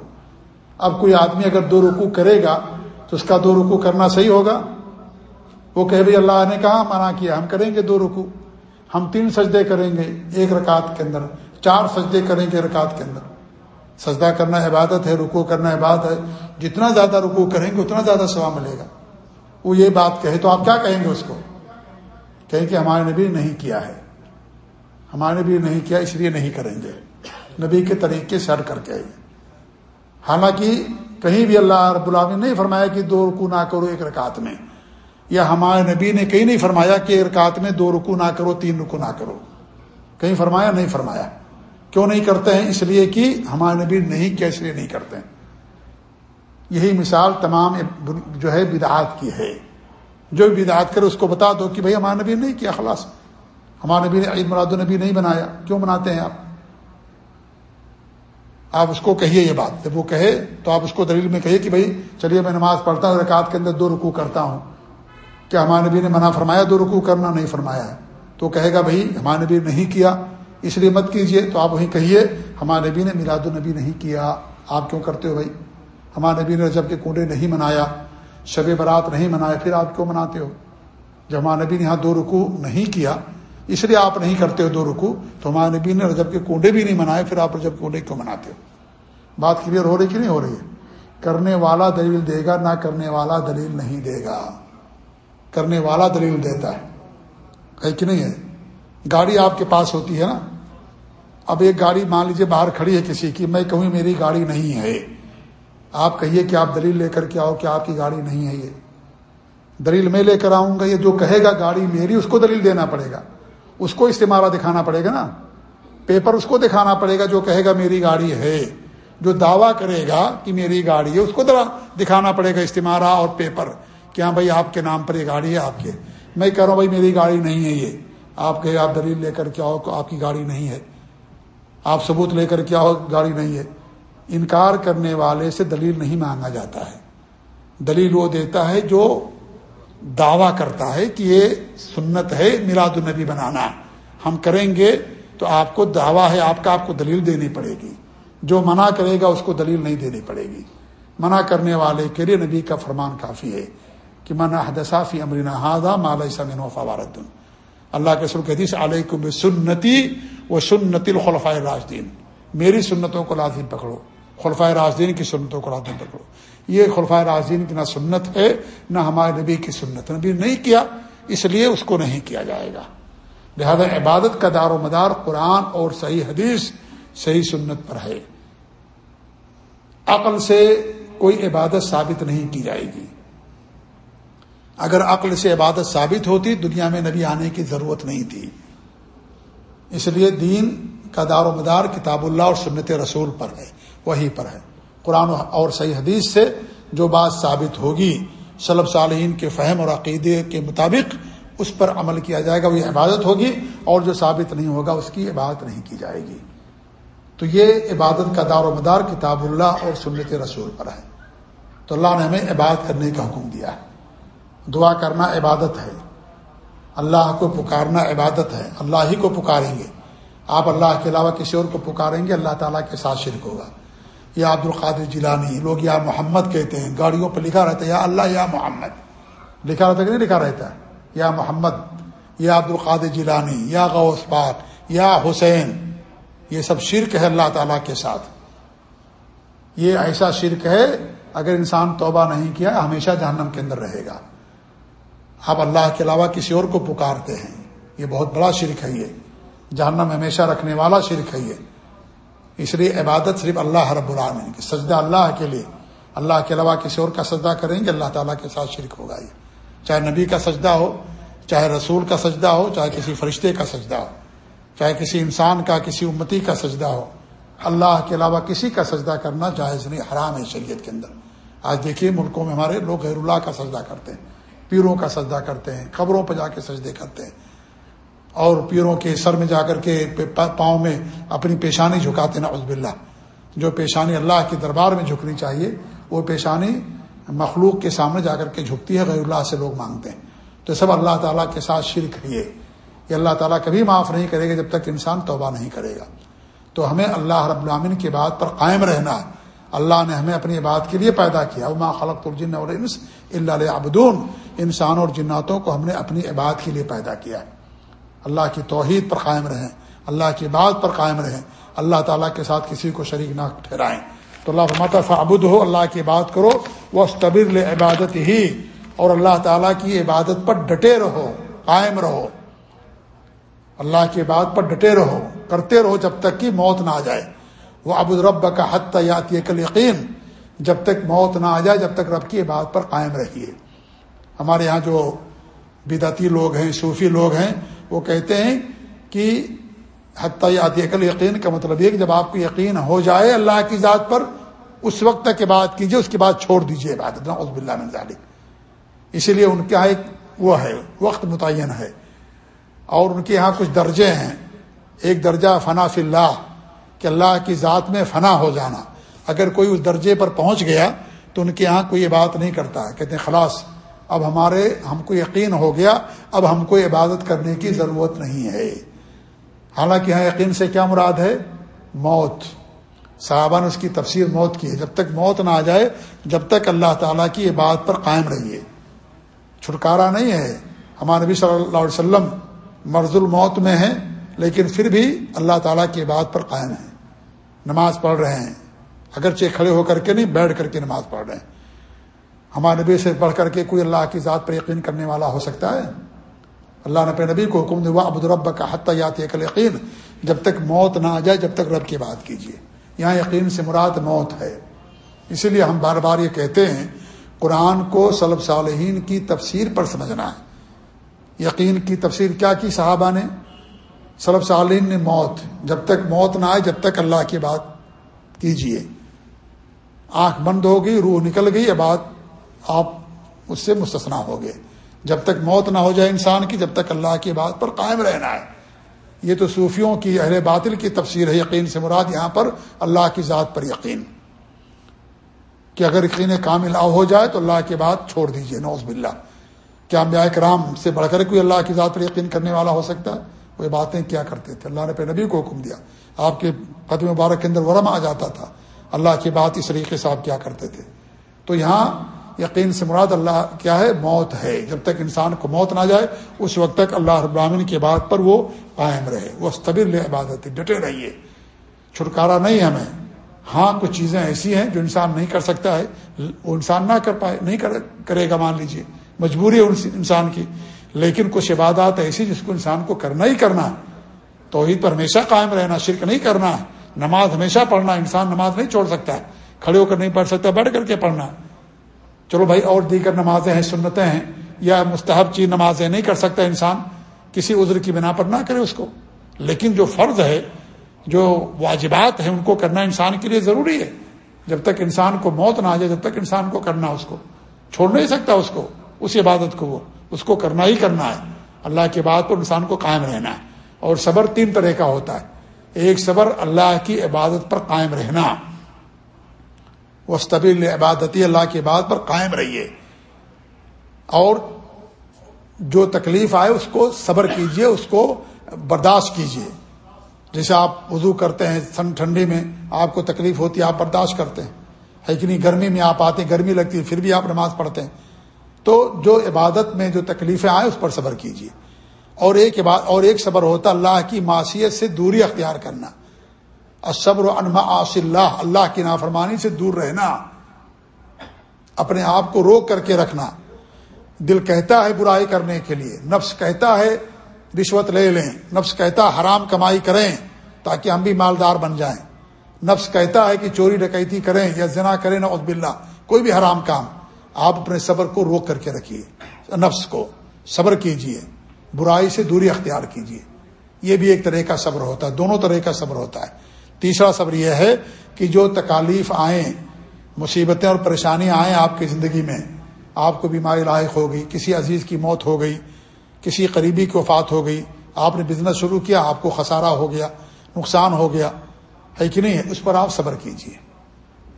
اب کوئی آدمی اگر دو رکو کرے گا تو اس کا دو رکو کرنا صحیح ہوگا؟ وہ کہ بھی اللہ نے کہا منع کیا؟ ہم کریں گے دو رکو ہم تین سجدے کریں گے ایک رکعت کے اندر، چار سجدے کریں گے رکعت کے اندر۔ سجدہ کرنا عبادت ہے رکو کرنا عبادت ہے۔ جتنا زیادہ رکو کریں گے، اتنا زیادہ سوا ملے گا۔ وہ یہ بات کہے تو آپ کیا کہیں گے اس کو؟ کہیں کہ ہمارے نبی نہیں کیا ہے۔ ہمارے نبی نہیں کیا، اس لیے نہیں کریں گے۔ نبی کے طریقے سے ہٹ کر کے آئیے۔ حالانکہ کہیں بھی اللہ رب العالمین نہیں فرمایا کہ دو رکو نہ کرو ایک رکعت میں۔ یا ہمارے نبی نے کہیں نہیں فرمایا کہ ایک رکعت میں دو رکو نہ کرو، تین رکو نہ کرو۔ کہیں فرمایا؟ نہیں فرمایا۔ کیوں نہیں کرتے ہیں؟ اس لیے کہ ہمارے نبی نہیں کیا، اس لیے نہیں کرتے یہی مثال تمام جو ہے بدعات کی ہے۔ جو بھی بدعات کرے، اس کو بتا دو کہ بھائی ہمارے نبی نہیں کیا، خلاص۔ ہمارے نبی نے عید مراد النبی نہیں بنایا۔ کیوں بناتے ہیں آپ؟ آپ اس کو کہیے یہ بات۔ جب وہ کہے تو آپ اس کو دلیل میں کہیے کہ بھائی چلیے میں نماز پڑھتا ہوں، رکعت کے اندر دو رکوع کرتا ہوں۔ کیا ہمارے نبی نے منع فرمایا دو رکوع کرنا نہیں فرمایا ہے۔ تو کہے گا بھائی ہمارے نبی نہیں کیا، اس لیے مت کیجیے۔ تو آپ وہیں کہیے ہمارے نبی نے میراد النبی نہیں کیا، آپ کیوں کرتے ہو بھائی؟ ہمارے نبی نے رجب کے کنڈے نہیں منایا، شب برات نہیں منایا، پھر آپ کیوں مناتے ہو؟ جب ہمارے نبی نے یہاں دو رکو نہیں کیا، اس لیے آپ نہیں کرتے ہو دو رکو تو ہمارے نبی نے رجب کے کنڈے بھی نہیں منائے، پھر آپ رجب کنڈے کیوں مناتے ہو؟ بات کلیئر ہو رہی کہ نہیں ہو رہی ہے؟ کرنے والا دلیل دے گا، نہ کرنے والا دلیل نہیں دے گا۔ کرنے والا دلیل دیتا ہے۔ کہ نہیں ہے؟ گاڑی آپ کے پاس ہوتی ہے نا۔ اب ایک گاڑی مان لیجیے باہر کھڑی ہے کسی کی، میں کہوں میری گاڑی نہیں ہے۔ آپ کہیے کہ آپ دلیل لے کر کے آؤ کہ آپ کی گاڑی نہیں ہے یہ۔ دلیل میں لے کر آؤں گا، یہ جو کہے گا گاڑی میری، اس کو دلیل دینا پڑے گا۔ اس کو استعمال دکھانا پڑے گا نا۔ پیپر اس کو دکھانا پڑے گا جو کہے گا میری گاڑی ہے۔ جو دعویٰ کرے گا کہ میری گاڑی ہے، اس کو دکھانا پڑے گا استعمال اور پیپر۔ کہ ہاں بھائی آپ کے نام پر یہ گاڑی ہے آپ کے۔ میں کہہ رہا ہوں بھائی میری گاڑی نہیں ہے یہ۔ آپ کہ آپ دلیل لے کر کے آؤ آپ کی گاڑی نہیں ہے۔ آپ ثبوت لے کر کے آؤ گاڑی نہیں ہے۔ انکار کرنے والے سے دلیل نہیں مانگا جاتا ہے۔ دلیل وہ دیتا ہے جو دعویٰ کرتا ہے کہ یہ سنت ہے، میلاد النبی بنانا۔ ہم کریں گے تو آپ کو دعویٰ ہے، آپ کا آپ کو دلیل دینی پڑے گی۔ جو منع کرے گا اس کو دلیل نہیں دینی پڑے گی۔ منع کرنے والے کے لیے نبی کا فرمان کافی ہے۔ کہ من حدثافی امرینا ہاضا مالا سمن و فوارت اللہ کے سر حدیث علیہ سنتی و سنتی الخلفۂ راجدین میری سنتوں کو لازم پکڑو خلفۂ راجدین کی سنتوں کو لازم پکڑو۔ یہ خلفۂ راجدین کی نہ سنت ہے، نہ ہمارے نبی کی سنت۔ نبی نہیں کیا، اس لیے اس کو نہیں کیا جائے گا۔ لہذا عبادت کا دار و مدار قرآن اور صحیح حدیث، صحیح سنت پر ہے۔ عقل سے کوئی عبادت ثابت نہیں کی جائے گی۔ اگر عقل سے عبادت ثابت ہوتی، دنیا میں نبی آنے کی ضرورت نہیں تھی۔ اس لیے دین کا دار و مدار کتاب اللہ اور سنت رسول پر ہے، وہی پر ہے۔ قرآن اور صحیح حدیث سے جو بات ثابت ہوگی صلب صالحین کے فہم اور عقیدے کے مطابق اس پر عمل کیا جائے گا، وہ عبادت ہوگی، اور جو ثابت نہیں ہوگا، اس کی عبادت نہیں کی جائے گی۔ تو یہ عبادت کا دار و مدار کتاب اللہ اور سنت رسول پر ہے۔ تو اللہ نے ہمیں عبادت کرنے کا حکم دیا ہے۔ دعا کرنا عبادت ہے۔ اللہ کو پکارنا عبادت ہے۔ اللہ ہی کو پکاریں گے۔ آپ اللہ کے علاوہ کسی اور کو پکاریں گے، اللہ تعالیٰ کے ساتھ شرک ہوگا۔ یا عبد القادر جیلانی، لوگ یا محمد کہتے ہیں، گاڑیوں پہ لکھا رہتا ہے، یا اللہ یا محمد۔ لکھا رہتا ہے کہ نہیں لکھا رہتا؟ ہے یا محمد، یا عبد القادر جیلانی، یا غوث پاک، یا حسین۔ یہ سب شرک ہے اللہ تعالیٰ کے ساتھ۔ یہ ایسا شرک ہے، اگر انسان توبہ نہیں کیا، ہمیشہ جہنم کے اندر رہے گا۔ آپ اللہ کے علاوہ کسی اور کو پکارتے ہیں۔ یہ بہت بڑا شرک ہے یہ۔ جہنم ہمیشہ رکھنے والا شرک ہے یہ۔ اس لیے عبادت صرف اللہ رب العالمین کی، سجدہ اللہ کے لیے۔ اللہ کے علاوہ کسی اور کا سجدہ کریں گے، اللہ تعالیٰ کے ساتھ شرک ہوگا یہ۔ چاہے نبی کا سجدہ ہو، چاہے رسول کا سجدہ ہو، چاہے کسی فرشتے کا سجدہ ہو، چاہے کسی انسان کا، کسی امتی کا سجدہ ہو۔ اللہ کے علاوہ کسی کا سجدہ کرنا جائز نہیں، حرام ہے شریعت کے اندر۔ آج دیکھیے ملکوں میں ہمارے لوگ غیر اللہ کا سجدہ کرتے ہیں۔ پیروں کا سجدہ کرتے ہیں، قبروں پہ جا کے سجدے کرتے ہیں۔ اور پیروں کے سر میں جا کر کے پاؤں میں اپنی پیشانی جھکاتے ہیں عزب اللہ جو پیشانی اللہ کے دربار میں جھکنی چاہیے، وہ پیشانی مخلوق کے سامنے جا کر کے جھکتی ہے، غیر اللہ سے لوگ مانگتے ہیں۔ تو سب اللہ تعالیٰ کے ساتھ شرک ہے۔ یہ اللہ تعالیٰ کبھی معاف نہیں کرے گا جب تک انسان توبہ نہیں کرے گا۔ تو ہمیں اللہ رب العامن کی بات پر قائم رہنا ہے۔ اللہ نے ہمیں اپنی بات کے لیے پیدا کیا۔ ما خلق الجن اور انس اللہ ابدون انسان اور جناتوں کو ہم نے اپنی عبادت کے لیے پیدا کیا اللہ کی توحید پر قائم رہیں۔ اللہ کی بات پر قائم رہیں۔ اللہ تعالیٰ کے ساتھ کسی کو شریک نہ ٹھہرائیں۔ تو اللہ فرماتا فعبد ہو اللہ کی بات کرو۔ وہ استبر عبادت ہی اور اللہ تعالیٰ کی عبادت پر ڈٹے رہو، قائم رہو۔ اللہ کی بات پر ڈٹے رہو، کرتے رہو جب تک کہ موت نہ آ جائے۔ وہ ابو رب کا حت یاتی یقین جب تک موت نہ آ جائے، جب تک رب کی بات پر قائم رہیے۔ ہمارے یہاں جو بدعتی لوگ ہیں، صوفی لوگ ہیں، وہ کہتے ہیں کہ حتیٰ یاتی یقین کا مطلب یہ کہ جب آپ کو یقین ہو جائے اللہ کی ذات پر، اس وقت تک بات کیجیے اس کے بعد چھوڑ دیجیے عبادت۔ عزب اللہ ذالک اسی لیے ان کا ہاں ایک وہ ہے، وقت متعین ہے۔ اور ان کے یہاں کچھ درجے ہیں۔ ایک درجہ فنا فی اللہ۔ کہ اللہ کی ذات میں فنا ہو جانا۔ اگر کوئی اس درجے پر پہنچ گیا تو ان کے یہاں کوئی یہ بات نہیں کرتا۔ کہتے ہیں، خلاص، اب ہمارے، ہم کو یقین ہو گیا، اب ہم کو عبادت کرنے کی ضرورت نہیں ہے۔ حالانکہ یہاں یقین سے کیا مراد ہے؟ موت۔ صحابہ نے اس کی تفسیر موت کی ہے۔ جب تک موت نہ آ جائے، جب تک اللہ تعالیٰ کی عبادت پر قائم رہیے۔ چھٹکارا نہیں ہے۔ ہمارے نبی صلی اللہ علیہ وسلم مرض الموت میں ہیں، لیکن پھر بھی اللہ تعالیٰ کی بات پر قائم ہیں۔ نماز پڑھ رہے ہیں۔ اگرچہ کھڑے ہو کر کے نہیں، بیٹھ کر کے نماز پڑھ رہے ہیں۔ ہمارے نبی سے پڑھ کر کے کوئی اللہ کی ذات پر یقین کرنے والا ہو سکتا ہے؟ اللہ نے نبی کو حکم دیا ابود رب کا حتیہ یات یقین جب تک موت نہ آ جائے، جب تک رب کی بات کیجیے۔ یہاں یقین سے مراد موت ہے۔ اسی لیے ہم بار بار یہ کہتے ہیں، قرآن کو صلب صالحین کی تفسیر پر سمجھنا ہے۔ یقین کی تفسیر کیا کی صحابہ نے؟ صلب صالحین نے موت، جب تک موت نہ آئے، جب تک اللہ کی بات کیجیے آنکھ بند ہو گئی، روح نکل گئی، یہ بات آپ اس سے مستثنا ہو گئے۔ جب تک موت نہ ہو جائے انسان کی، جب تک اللہ کی بات پر قائم رہنا ہے۔ یہ تو صوفیوں کی، اہل باطل کی تفسیر ہے، یقین سے مراد یہاں پر اللہ کی ذات پر یقین۔ کہ اگر یقین کامل ہو جائے تو اللہ کے بعد چھوڑ دیجیے نوز باللہ۔ کیا بیاہ کرام سے بڑھ کر کوئی اللہ کی ذات پر یقین کرنے والا ہو سکتا ہے؟ وہ باتیں کیا کرتے تھے؟ اللہ نے پہ نبی کو حکم دیا۔ آپ کے قدم مبارک کے اندر ورم آ جاتا تھا۔ اللہ کی بات اس طریقے سے آپ کیا کرتے تھے؟ تو یہاں یقین سے مراد اللہ کیا ہے؟ موت ہے۔ جب تک انسان کو موت نہ جائے، اس وقت تک اللہ ابراہین کی بات پر وہ قائم رہے۔ وہ استبر عبادت ڈٹے رہیے۔ چھٹکارا نہیں ہمیں۔ ہاں کچھ چیزیں ایسی ہیں جو انسان نہیں کر سکتا ہے۔ وہ انسان نہ کر پائے، نہیں کرے گا، مان لیجیے مجبوری ہے انسان کی۔ لیکن کچھ عبادات ایسی جس کو انسان کو کرنا ہی کرنا ہے۔ توحید پر ہمیشہ قائم رہنا، شرک نہیں کرنا۔ ہے نماز ہمیشہ پڑھنا، انسان نماز نہیں چھوڑ سکتا ہے۔ کھڑے ہو کر نہیں پڑھ سکتا بیٹھ کر کے پڑھنا۔ چلو بھائی، اور دیگر نمازیں ہیں، سنتیں ہیں، یا مستحب چیز نمازیں نہیں کر سکتا انسان، کسی عذر کی بنا پر نہ کرے اس کو۔ لیکن جو فرض ہے، جو واجبات ہیں، ان کو کرنا انسان کے لیے ضروری ہے۔ جب تک انسان کو موت نہ آ جائے، جب تک انسان کو کرنا اس کو، چھوڑ نہیں سکتا اس کو، اس عبادت کو وہ۔ اس کو کرنا ہی کرنا ہے۔ اللہ کی بات پر انسان کو قائم رہنا ہے۔ اور صبر تین طرح کا ہوتا ہے۔ ایک صبر اللہ کی عبادت پر قائم رہنا۔ وہ طبیل عبادتی اللہ کی بات پر قائم رہیے۔ اور جو تکلیف آئے اس کو صبر کیجیے، اس کو برداشت کیجیے۔ جیسے آپ وضو کرتے ہیں ٹھنڈی میں، آپ کو تکلیف ہوتی ہے، آپ برداشت کرتے ہیں۔ ہے کہ نہیں؟ گرمی میں آپ آتے ہیں، گرمی لگتی ہے، پھر بھی آپ نماز پڑھتے ہیں۔ تو جو عبادت میں جو تکلیفیں آئیں اس پر صبر کیجیے اور ایک اور ایک صبر ہوتا اللہ کی معاشیت سے دوری اختیار کرنا۔ صبر و انما آص اللہ اللہ کی نافرمانی سے دور رہنا۔ اپنے آپ کو روک کر کے رکھنا۔ دل کہتا ہے برائی کرنے کے لیے۔ نفس کہتا ہے رشوت لے لیں۔ نفس کہتا حرام کمائی کریں تاکہ ہم بھی مالدار بن جائیں۔ نفس کہتا ہے کہ چوری ڈکیتی کریں یا زنا کریں نہ باللہ۔ کوئی بھی حرام کام۔ آپ اپنے صبر کو روک کر کے رکھیے، نفس کو صبر کیجیے برائی سے دوری اختیار کیجیے یہ بھی ایک طرح کا صبر ہوتا ہے، دونوں طرح کا صبر ہوتا ہے۔ تیسرا صبر یہ ہے کہ جو تکالیف آئیں، مصیبتیں اور پریشانیاں آئیں آپ کی زندگی میں، آپ کو بیماری لاحق ہو گئی، کسی عزیز کی موت ہو گئی، کسی قریبی کی وفات ہو گئی، آپ نے بزنس شروع کیا، آپ کو خسارہ ہو گیا، نقصان ہو گیا، ہے کہ نہیں؟ اس پر آپ صبر کیجیے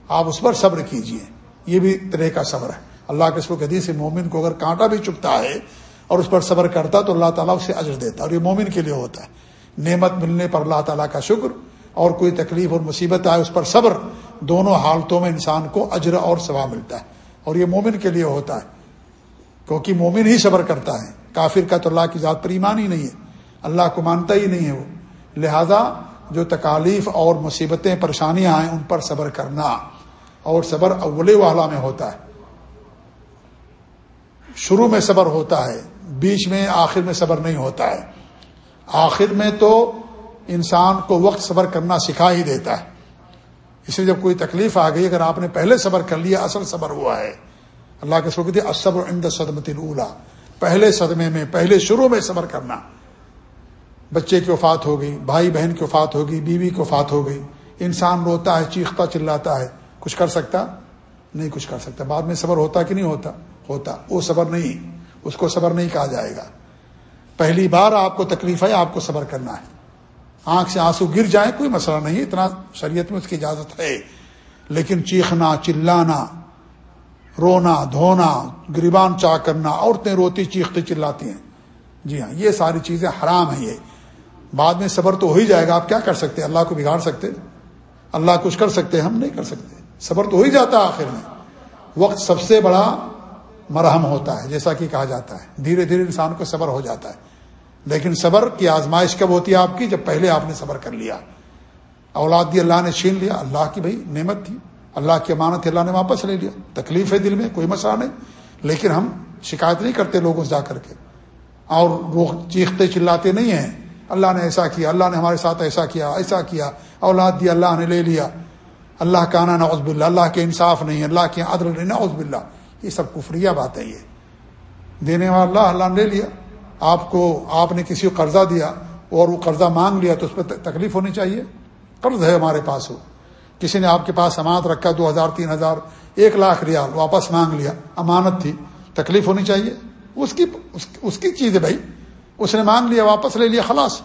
آپ اس پر صبر کیجیے یہ بھی طرح کا صبر ہے۔ اللہ کے سو سے مومن کو اگر کانٹا بھی چکتا ہے اور اس پر صبر کرتا تو اللہ تعالیٰ اسے اجر دیتا اور یہ مومن کے لیے ہوتا ہے۔ نعمت ملنے پر اللہ تعالیٰ کا شکر اور کوئی تکلیف اور مصیبت آئے اس پر صبر، دونوں حالتوں میں انسان کو اجر اور ثواب ملتا ہے اور یہ مومن کے لیے ہوتا ہے۔ کیونکہ مومن ہی صبر کرتا ہے، کافر کا تو اللہ کی ذات پر ایمان ہی نہیں ہے، اللہ کو مانتا ہی نہیں ہے وہ۔ لہذا جو تکالیف اور مصیبتیں، پریشانیاں آئیں ان پر صبر کرنا اور صبر اول والا میں ہوتا ہے۔ شروع میں صبر ہوتا ہے، بیچ میں آخر میں صبر نہیں ہوتا ہے۔ آخر میں تو انسان کو وقت صبر کرنا سکھا ہی دیتا ہے۔ اس لیے جب کوئی تکلیف آ گئی، اگر آپ نے پہلے صبر کر لیا، اصل صبر ہوا ہے۔ اللہ کے سو کہتے صبر عند صدمت الا پہلے صدمے میں، پہلے شروع میں صبر کرنا۔ بچے کی وفات ہو گئی، بھائی بہن کی وفات ہو گئی، بیوی کی وفات ہو گئی۔ انسان روتا ہے، چیختا، چلاتا ہے۔ کچھ کر سکتا؟ نہیں کچھ کر سکتا۔ بعد میں صبر ہوتا کہ نہیں ہوتا؟ ہوتا وہ صبر نہیں، اس کو صبر نہیں کہا جائے گا۔ پہلی بار آپ کو تکلیف ہے آپ کو صبر کرنا ہے۔ آنکھ سے آنسو گر جائیں، کوئی مسئلہ نہیں، اتنا شریعت میں اس کی اجازت ہے۔ لیکن چیخنا، چلانا، رونا، دھونا، گریبان چاہ کرنا، عورتیں روتی، چیختی، چلاتی ہیں۔ جی ہاں یہ ساری چیزیں حرام ہیں، یہ۔ بعد میں صبر تو ہو ہی جائے گا، آپ کیا کر سکتے اللہ کو بگاڑ سکتے اللہ کچھ کر سکتے ہم نہیں کر سکتے۔ صبر تو ہو ہی جاتا آخر میں۔ وقت سب سے بڑا مرہم ہوتا ہے، جیسا کہ کہا جاتا ہے۔ دھیرے دھیرے انسان کو صبر ہو جاتا ہے۔ لیکن صبر کی آزمائش کب ہوتی ہے آپ کی؟ جب پہلے آپ نے صبر کر لیا۔ اولاد دی اللہ نے چھین لیا۔ اللہ کی بھائی نعمت تھی۔ اللہ کی امانت اللہ نے واپس لے لیا۔ تکلیف ہے دل میں، کوئی مسئلہ نہیں۔ لیکن ہم شکایت نہیں کرتے لوگوں سے جا کر کے۔ اور روح چیختے چلاتے نہیں ہیں۔ اللہ نے ایسا کیا، اللہ نے ہمارے ساتھ ایسا کیا ایسا کیا۔ اولاد دی اللہ نے لے لیا۔ اللہ کا آنا نوز اللہ اللہ کے انصاف نہیں اللہ کے عدل نہیں نوز اللہ یہ سب کفریہ بات ہے یہ۔ دینے والا اللہ اللہ نے لے لیا، آپ کو، آپ نے کسی کو قرضہ دیا اور وہ قرضہ مانگ لیا تو اس پہ تکلیف ہونی چاہیے۔ قرض ہے ہمارے پاس ہو کسی نے آپ کے پاس امانت رکھا، دو ہزار، تین ہزار، ایک لاکھ ریال واپس مانگ لیا، امانت تھی، تکلیف ہونی چاہیے۔ اس کی اس کی چیز ہے بھائی۔ اس نے مانگ لیا، واپس لے لیا، خلاص۔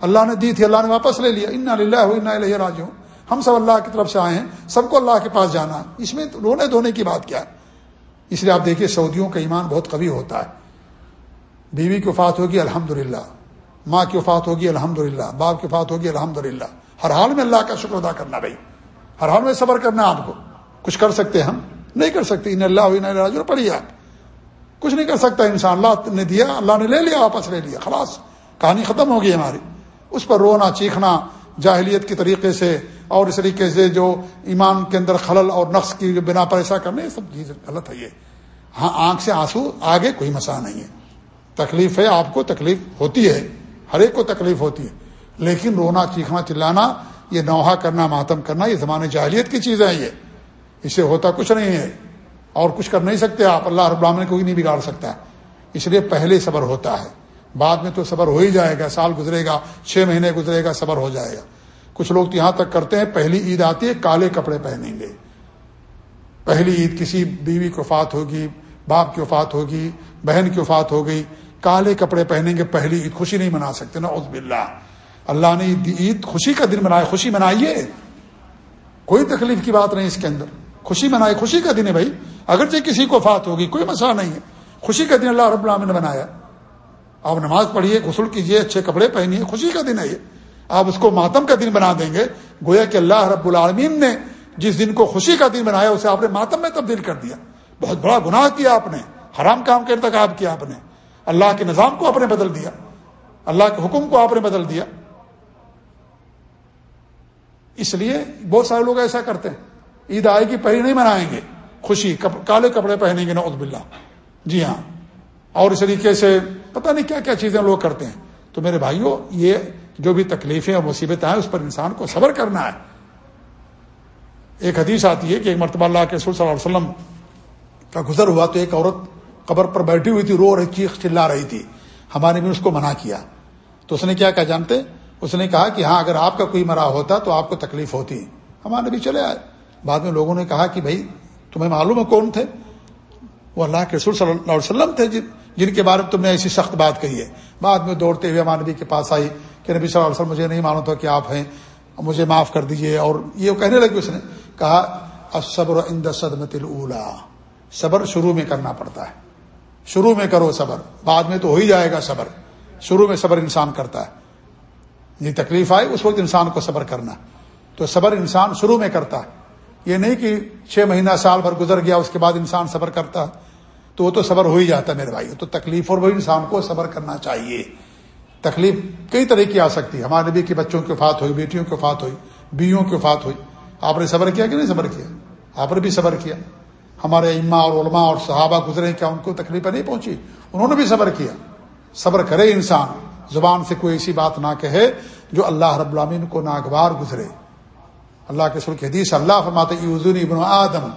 اللہ نے دی تھی، اللہ نے واپس لے لیا۔ ان اللہ راج ہوں ہم سب اللہ کی طرف سے آئے ہیں، سب کو اللہ کے پاس جانا اس میں رونے دھونے کی بات کیا ہے؟ اس لیے آپ دیکھیے سعودیوں کا ایمان بہت قوی ہوتا ہے۔ بیوی کی وفات ہوگی الحمد للہ ماں کی وفات ہوگی الحمد للہ باپ کی وفات ہوگی الحمد للہ ہر حال میں اللہ کا شکر ادا کرنا بھائی۔ ہر حال میں صبر کرنا آپ کو۔ کچھ کر سکتے ہم، نہیں کر سکتے۔ ان اللہ پڑھیے آپ۔ کچھ نہیں کر سکتا انسان۔ اللہ نے دیا، اللہ نے لے لیا، واپس لے لیا۔ خلاص، کہانی ختم ہوگی ہماری۔ اس پر رونا، چیخنا جاہلیت کے طریقے سے اور اس طریقے سے جو ایمان کے اندر خلل اور نقص کی بنا پر ایسا کرنے، یہ سب چیز غلط ہے یہ۔ ہاں آنکھ سے آنسو آگے کوئی مسئلہ نہیں ہے۔ تکلیف ہے، آپ کو تکلیف ہوتی ہے، ہر ایک کو تکلیف ہوتی ہے۔ لیکن رونا، چیخنا، چلانا، یہ نوحہ کرنا، ماتم کرنا، یہ زمانے جاہلیت کی چیز ہے یہ۔ اسے ہوتا کچھ نہیں ہے۔ اور کچھ کر نہیں سکتے آپ، اللہ رب العالمین کوئی نہیں بگاڑ سکتا۔ اس لیے پہلے صبر ہوتا ہے۔ بعد میں تو صبر ہو ہی جائے گا، سال گزرے گا، چھ مہینے گزرے گا، صبر ہو جائے گا۔ کچھ لوگ تو یہاں تک کرتے ہیں، پہلی عید آتی ہے، کالے کپڑے پہنیں گے۔ پہلی عید کسی بیوی کی وفات ہوگی، باپ کی وفات ہوگی، بہن کی وفات ہو گئی، کالے کپڑے پہنیں گے، پہلی عید خوشی نہیں منا سکتے نا عزب اللہ اللہ نے عید خوشی کا دن منایا خوشی منائیے۔ کوئی تکلیف کی بات نہیں اس کے اندر۔ خوشی منائے، خوشی کا دن ہے بھائی۔ اگرچہ کسی کو فات ہوگی، کوئی مسئلہ نہیں ہے۔ خوشی کا دن اللہ رب العالمین نے بنایا آپ نماز پڑھیے، غسل کیجیے، اچھے کپڑے پہنیے، خوشی کا دن ہے یہ۔ آپ اس کو ماتم کا دن بنا دیں گے۔ گویا کہ اللہ رب العالمین نے جس دن کو خوشی کا دن بنایا، اسے آپ نے ماتم میں تبدیل کر دیا۔ بہت بڑا گناہ کیا آپ نے۔ حرام کام کے انتخاب کیا آپ نے۔ اللہ کے نظام کو آپ نے بدل دیا۔ اللہ کے حکم کو آپ نے بدل دیا۔ اس لیے بہت سارے لوگ ایسا کرتے ہیں۔ عید آئے گی پہلے نہیں منائیں گے۔ خوشی کالے کپڑے پہنیں گے، نعوذ باللہ۔ جی ہاں۔ اور اس طریقے سے پتہ نہیں کیا کیا چیزیں لوگ کرتے ہیں۔ تو میرے بھائیوں، یہ جو بھی تکلیفیں اور مصیبتیں ہیں، اس پر انسان کو صبر کرنا ہے۔ ایک حدیث آتی ہے کہ ایک مرتبہ اللہ کے رسول صلی اللہ علیہ وسلم کا گزر ہوا تو ایک عورت قبر پر بیٹھی ہوئی تھی، رو رہی چیخ چلا رہی تھی۔ ہمارے بھی اس کو منع کیا۔ تو اس نے کیا کہا، جانتے؟ اس نے کہا کہ ہاں اگر آپ کا کوئی مرا ہوتا تو آپ کو تکلیف ہوتی۔ ہمارے بھی چلے آئے۔ بعد میں لوگوں نے کہا کہ بھائی، تمہیں معلوم ہے کون تھے؟ وہ اللہ کے رسول صلی اللہ علیہ وسلم تھے جن کے بارے میں تم نے ایسی سخت بات کہی ہے۔ بعد میں دوڑتے ہوئے ہمارے نبی کے پاس آئی کہ نبی صلی اللہ علیہ وسلم، مجھے نہیں معلوم تھا کہ آپ ہیں، مجھے معاف کر دیجیے۔ اور یہ کہنے لگی اس نے، کہا صبر اند صدمت الا صبر شروع میں کرنا پڑتا ہے۔ شروع میں کرو صبر، بعد میں تو ہو ہی جائے گا صبر۔ شروع میں صبر انسان کرتا ہے۔ یہ تکلیف آئے اس وقت انسان کو صبر کرنا۔ تو صبر انسان شروع میں کرتا ہے۔ یہ نہیں کہ چھ مہینہ سال بھر گزر گیا، اس کے بعد انسان صبر کرتا ہے۔ تو وہ تو صبر ہو ہی جاتا ہے میرے بھائی تو تکلیف اور وہ انسان کو صبر کرنا چاہیے۔ تکلیف کئی طرح کی آ سکتی ہے۔ ہمارے نبی کے بچوں کی وفات ہوئی، بیٹیوں کی وفات ہوئی، بیویوں کی وفات ہوئی۔ آپ نے صبر کیا کہ نہیں صبر کیا؟ آپ نے بھی صبر کیا۔ ہمارے اما اور علماء اور صحابہ گزرے کیا ان کو تکلیفیں نہیں پہنچی؟ انہوں نے بھی صبر کیا۔ صبر کرے انسان۔ زبان سے کوئی ایسی بات نہ کہے جو اللہ رب العامین کو ناگوار گزرے۔ اللہ کے سر کے حدیث، اللہ فرماتے ابن آدم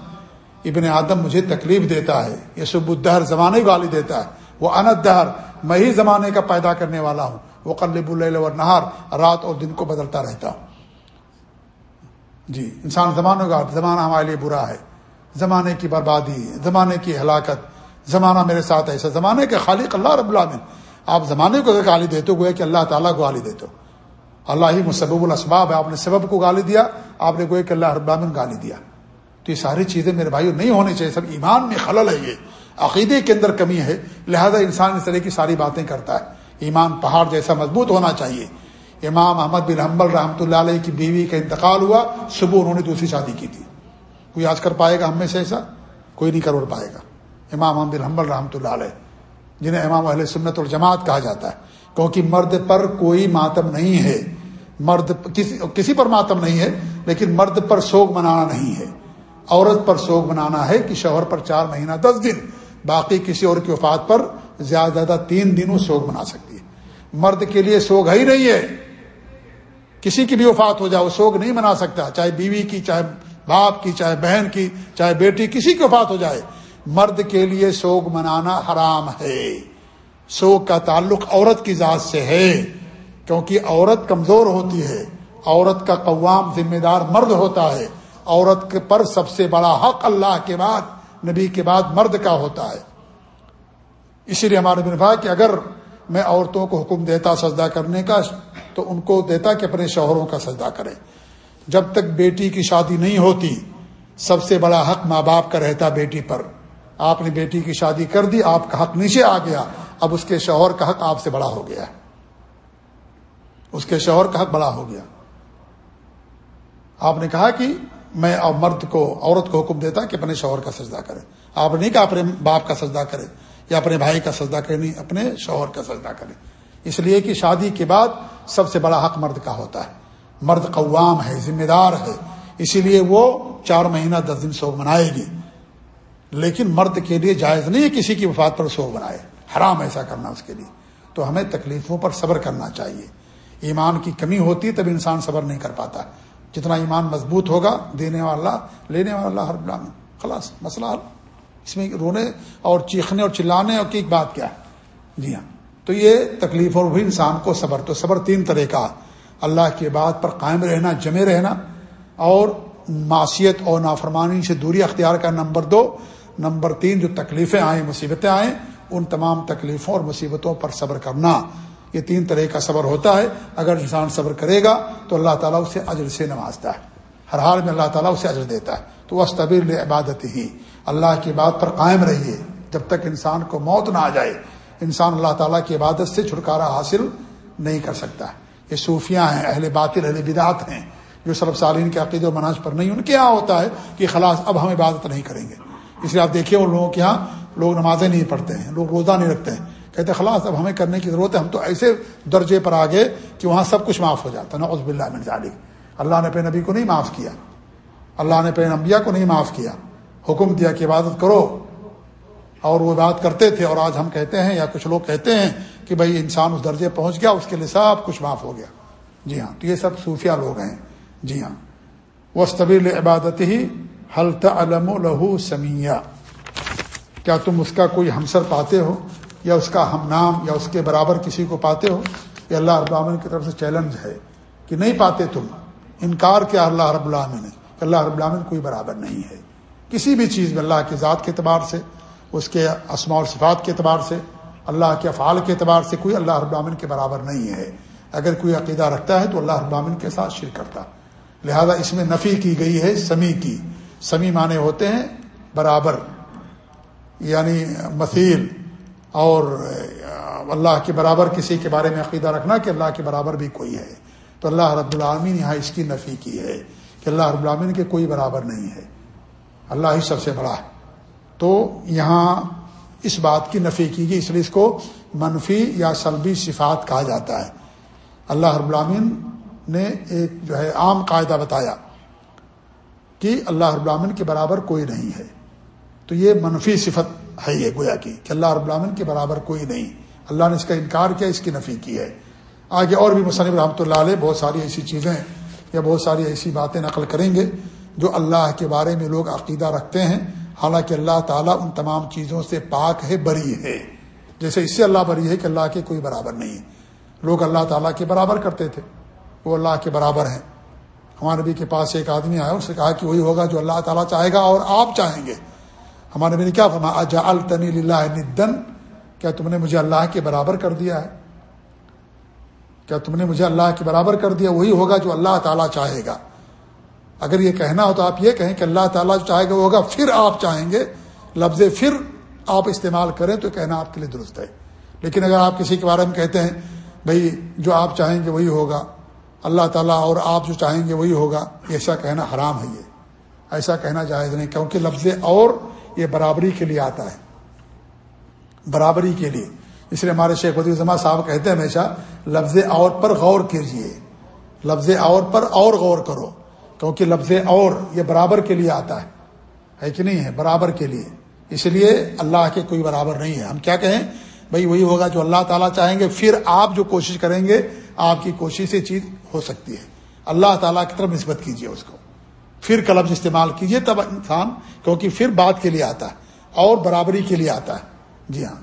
ابن آدم مجھے تکلیف دیتا ہے یہ سب الدہر زمانے گالی دیتا ہے۔ وہ انت دہر میں ہی زمانے کا پیدا کرنے والا ہوں۔ وہ قلب اللہ نہار رات اور دن کو بدلتا رہتا ہوں۔ جی انسان زمانوں کا زمانہ ہمارے لیے برا ہے۔ زمانے کی بربادی، زمانے کی ہلاکت، زمانہ میرے ساتھ ایسا۔ زمانے کے خالق اللہ رب العالمین۔ آپ زمانے کو گالی دیتے ہوئے کہ اللہ تعالیٰ کو گالی دیتے ہو۔ اللہ ہی مسبب الاسباب ہے۔ آپ نے سبب کو گالی دیا، آپ نے گوئے کہ اللہ رب العالمین گالی دیا۔ تو یہ ساری چیزیں میرے بھائی نہیں ہونی چاہیے، سب ایمان میں خلل ہے یہ۔ عقیدے کے اندر کمی ہے، لہذا انسان اس طرح کی ساری باتیں کرتا ہے۔ ایمان پہاڑ جیسا مضبوط ہونا چاہیے۔ امام احمد بن حمبل رحمۃ اللہ علیہ کی بیوی کا انتقال ہوا، صبح انہوں نے دوسری شادی کی تھی۔ کوئی آج کر پائے گا ہم میں سے ایسا؟ کوئی نہیں کروڑ پائے گا۔ امام احمد بن حمبل رحمۃ اللہ علیہ، جنہیں امام اہل سنت الجماعت کہا جاتا ہے۔ کیونکہ مرد پر کوئی ماتم نہیں ہے۔ مرد کسی کسی پر ماتم نہیں ہے، لیکن مرد پر سوگ منانا نہیں ہے۔ عورت پر سوگ منانا ہے کہ شوہر پر چار مہینہ دس دن، باقی کسی اور کی وفات پر زیادہ زیادہ تین دنوں سوگ منا سکتی ہے۔ مرد کے لیے سوگ ہی نہیں ہے۔ کسی کی بھی وفات ہو جائے، وہ سوگ نہیں منا سکتا، چاہے بیوی کی، چاہے باپ کی، چاہے بہن کی، چاہے بیٹی، کسی کی وفات ہو جائے۔ مرد کے لیے سوگ منانا حرام ہے۔ سوگ کا تعلق عورت کی ذات سے ہے، کیونکہ عورت کمزور ہوتی ہے۔ عورت کا قوام ذمہ دار مرد ہوتا ہے۔ عورت پر سب سے بڑا حق اللہ کے بعد، نبی کے بعد مرد کا ہوتا ہے۔ اسی لیے ہمارے بن کہ اگر میں عورتوں کو حکم دیتا سجدہ کرنے کا، تو ان کو دیتا کہ اپنے شوہروں کا سجدہ کرے۔ جب تک بیٹی کی شادی نہیں ہوتی، سب سے بڑا حق ماں باپ کا رہتا بیٹی پر۔ آپ نے بیٹی کی شادی کر دی، آپ کا حق نیچے آ گیا۔ اب اس کے شوہر کا حق آپ سے بڑا ہو گیا۔ اس کے شوہر کا حق بڑا ہو گیا۔ آپ نے کہا کہ میں مرد کو، عورت کو حکم دیتا کہ اپنے شوہر کا سجدہ کرے۔ آپ نے نہیں کہا اپنے باپ کا سجدہ کرے یا اپنے بھائی کا سجدہ کرے، نہیں، اپنے شوہر کا سجدہ کرے۔ اس لیے کہ شادی کے بعد سب سے بڑا حق مرد کا ہوتا ہے۔ مرد قوام ہے، ذمہ دار ہے۔ اسی لیے وہ چار مہینہ دس دن سوگ منائے گی۔ لیکن مرد کے لیے جائز نہیں ہے کسی کی وفات پر سوگ منائے۔ حرام ایسا کرنا اس کے لیے۔ تو ہمیں تکلیفوں پر صبر کرنا چاہیے۔ ایمان کی کمی ہوتی تب انسان صبر نہیں کر پاتا۔ جتنا ایمان مضبوط ہوگا، دینے والا، لینے والا اللہ ہر بلام خلاص، مسئلہ حل۔ اس میں رونے اور چیخنے اور چلانے اور کی ایک بات کیا ہے؟ جی ہاں۔ تو یہ تکلیف اور بھی انسان کو صبر، تو صبر تین طرح کا اللہ کے بات پر قائم رہنا، جمے رہنا اور معاشیت اور نافرمانی سے دوری اختیار کا نمبر دو۔ نمبر تین، جو تکلیفیں آئیں، مصیبتیں آئیں، ان تمام تکلیفوں اور مصیبتوں پر صبر کرنا۔ یہ تین طرح کا صبر ہوتا ہے۔ اگر انسان صبر کرے گا تو اللہ تعالیٰ اسے اجر سے نوازتا ہے۔ ہر حال میں اللہ تعالیٰ اسے اجر دیتا ہے۔ تو وہ طبیل عبادت ہی۔ اللہ کی بات پر قائم رہیے۔ جب تک انسان کو موت نہ آ جائے، انسان اللہ تعالیٰ کی عبادت سے چھٹکارا حاصل نہیں کر سکتا۔ یہ صوفیاں ہیں، اہل باطل، اہل بدعت ہیں۔ جو سرب سالین کے عقید و مناج پر نہیں، ان کے یہاں ہوتا ہے کہ خلاص اب ہم عبادت نہیں کریں گے۔ اس لیے آپ دیکھیے ان لوگوں کے یہاں لوگ نمازیں نہیں پڑھتے ہیں، لوگ روزہ نہیں رکھتے ہیں۔ کہتے خلاص، اب ہمیں کرنے کی ضرورت ہے، ہم تو ایسے درجے پر آگے کہ وہاں سب کچھ معاف ہو جاتا ہے۔ عزب اللہ ذالک۔ اللہ نے پہ نبی کو نہیں معاف کیا۔ اللہ نے پہ نبیا کو نہیں معاف کیا۔ حکم دیا کہ عبادت کرو۔ اور وہ بات کرتے تھے اور آج ہم کہتے ہیں یا کچھ لوگ کہتے ہیں کہ بھائی انسان اس درجے پہنچ گیا، اس کے لیے سب کچھ معاف ہو گیا۔ جی ہاں تو یہ سب صوفیہ لوگ ہیں۔ جی ہاں۔ وہ طبیل عبادت ہی حلط علم و لہو سمیہ کیا تم اس کا کوئی ہمسر پاتے ہو؟ یا اس کا ہم نام یا اس کے برابر کسی کو پاتے ہو، یہ اللہ رب العالمین کی طرف سے چیلنج ہے کہ نہیں پاتے تم۔ انکار کیا اللہ رب العالمین نے کہ اللہ رب العالمین کوئی برابر نہیں ہے۔ کسی بھی چیز میں اللہ کی ذات کے اعتبار سے، اس کے اسماع اور صفات کے اعتبار سے، اللہ کے افعال کے اعتبار سے کوئی اللہ رب العالمین کے برابر نہیں ہے۔ اگر کوئی عقیدہ رکھتا ہے تو اللہ رب العالمین کے ساتھ شرک کرتا۔ لہذا اس میں نفی کی گئی ہے، سمی کی۔ سمی معنی ہوتے ہیں برابر یعنی مثیل۔ اور اللہ کے برابر کسی کے بارے میں عقیدہ رکھنا کہ اللہ کے برابر بھی کوئی ہے۔ تو اللہ رب العالمین یہاں اس کی نفی کی ہے کہ اللہ رب العالمین کے کوئی برابر نہیں ہے۔ اللہ ہی سب سے بڑا ہے۔ تو یہاں اس بات کی نفی کی گئی، اس لیے اس کو منفی یا سلبی صفات کہا جاتا ہے۔ اللہ رب العالمین نے ایک جو ہے عام قاعدہ بتایا کہ اللہ رب العالمین کے برابر کوئی نہیں ہے۔ تو یہ منفی صفت ہے یہ گویا کی کہ اللہ رب العالمین کے برابر کوئی نہیں۔ اللہ نے اس کا انکار کیا، اس کی نفی کی ہے۔ آگے اور بھی مصنف رحمۃ اللہ علیہ بہت ساری ایسی چیزیں یا بہت ساری ایسی باتیں نقل کریں گے جو اللہ کے بارے میں لوگ عقیدہ رکھتے ہیں۔ حالانکہ اللہ تعالیٰ ان تمام چیزوں سے پاک ہے، بری ہے۔ جیسے اس سے اللہ بری ہے کہ اللہ کے کوئی برابر نہیں ہے۔ لوگ اللہ تعالیٰ کے برابر کرتے تھے، وہ اللہ کے برابر ہیں۔ ہمارے نبی کے پاس ایک آدمی آیا، اس نے کہا کہ وہی ہوگا جو اللہ تعالیٰ چاہے گا اور آپ چاہیں گے۔ ہمارے نبی نے کیا فرمایا؟ اجا الطنی اللہ ندن کیا تم نے مجھے اللہ کے برابر کر دیا ہے؟ کیا تم نے مجھے اللہ کے برابر کر دیا؟ وہی ہوگا جو اللہ تعالیٰ چاہے گا۔ اگر یہ کہنا ہو تو آپ یہ کہیں کہ اللہ تعالیٰ جو چاہے گا وہ ہوگا، پھر آپ چاہیں گے۔ لفظ پھر آپ استعمال کریں تو کہنا آپ کے لیے درست ہے۔ لیکن اگر آپ کسی کے بارے میں کہتے ہیں، بھائی، جو آپ چاہیں گے وہی ہوگا، اللہ تعالیٰ اور آپ جو چاہیں گے وہی ہوگا ایسا کہنا حرام ہے یہ۔ ایسا کہنا جائز نہیں، کیونکہ لفظ اور یہ برابری کے لیے آتا ہے۔ برابری کے لیے۔ اس لیے ہمارے شیخ ودی الزما صاحب کہتے ہیں ہمیشہ، لفظ اور پر غور کیجیے لفظ اور پر اور غور کرو۔ کیونکہ لفظ اور یہ برابر کے لیے آتا ہے۔ ہے کہ نہیں ہے؟ برابر کے لیے۔ اس لیے اللہ کے کوئی برابر نہیں ہے۔ ہم کیا کہیں؟ بھائی وہی ہوگا جو اللہ تعالیٰ چاہیں گے، پھر آپ جو کوشش کریں گے، آپ کی کوشش سے چیز ہو سکتی ہے۔ اللہ تعالیٰ کی طرف نسبت کیجیے اس کو۔ پھر کا لفظ استعمال کیجیے تب انسان، کیونکہ پھر بات کے لیے آتا ہے، اور برابری کے لیے آتا ہے۔ جی ہاں۔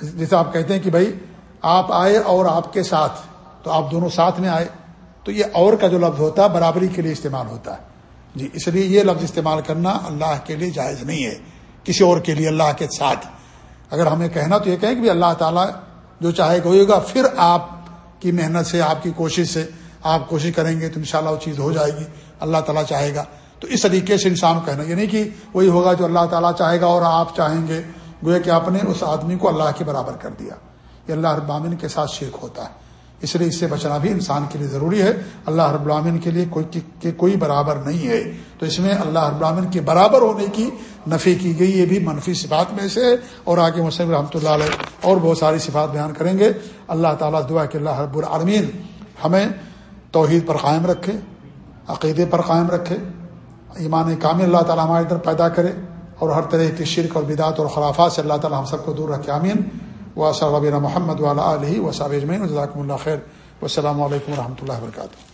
جیسے آپ کہتے ہیں کہ بھائی، آپ آئے اور آپ کے ساتھ، تو آپ دونوں ساتھ میں آئے، تو یہ اور کا جو لفظ ہوتا ہے، برابری کے لیے استعمال ہوتا ہے۔ جی اس لیے یہ لفظ استعمال کرنا اللہ کے لیے جائز نہیں ہے، کسی اور کے لیے، اللہ کے ساتھ۔ اگر ہمیں کہنا تو یہ کہیں کہ اللہ تعالیٰ جو چاہے گا، ہوئے گا، پھر آپ کی محنت سے، آپ کی کوشش سے، آپ کوشش کریں گے تو انشاءاللہ وہ چیز ہو جائے گی۔ اللہ تعالیٰ چاہے گا۔ تو اس طریقے سے انسان کہنا یہ نہیں کہ وہی ہوگا جو اللہ تعالیٰ چاہے گا اور آپ چاہیں گے۔ گویا کہ آپ نے اس آدمی کو اللہ کے برابر کر دیا۔ یہ اللہ رب العامن کے ساتھ شیخ ہوتا ہے۔ اس لیے اس سے بچنا بھی انسان کے لیے ضروری ہے۔ اللہ رب العامن کے لیے کوئی کہ کوئی برابر نہیں ہے۔ تو اس میں اللہ رب العامن کے برابر ہونے کی نفی کی گئی، یہ بھی منفی صفات میں سے ہے۔ اور آگے مسلم رحمۃ اللہ علیہ اور بہت ساری صفات بیان کریں گے۔ اللہ تعالیٰ دعا کہ اللہ رب العالمین ہمیں توحید پر قائم رکھے۔ عقیدے پر قائم رکھے، ایمان کامل اللہ تعالیٰ ہمارے ادھر پیدا کرے اور ہر طرح کی شرک اور بدعت اور خلافات سے اللہ تعالیٰ ہم سب کو دور رکھے امین و صابینہ محمد والا علیہ و اجمین الزاکم اللہ خیر۔ و السلام علیکم و رحمۃ اللہ وبرکاتہ۔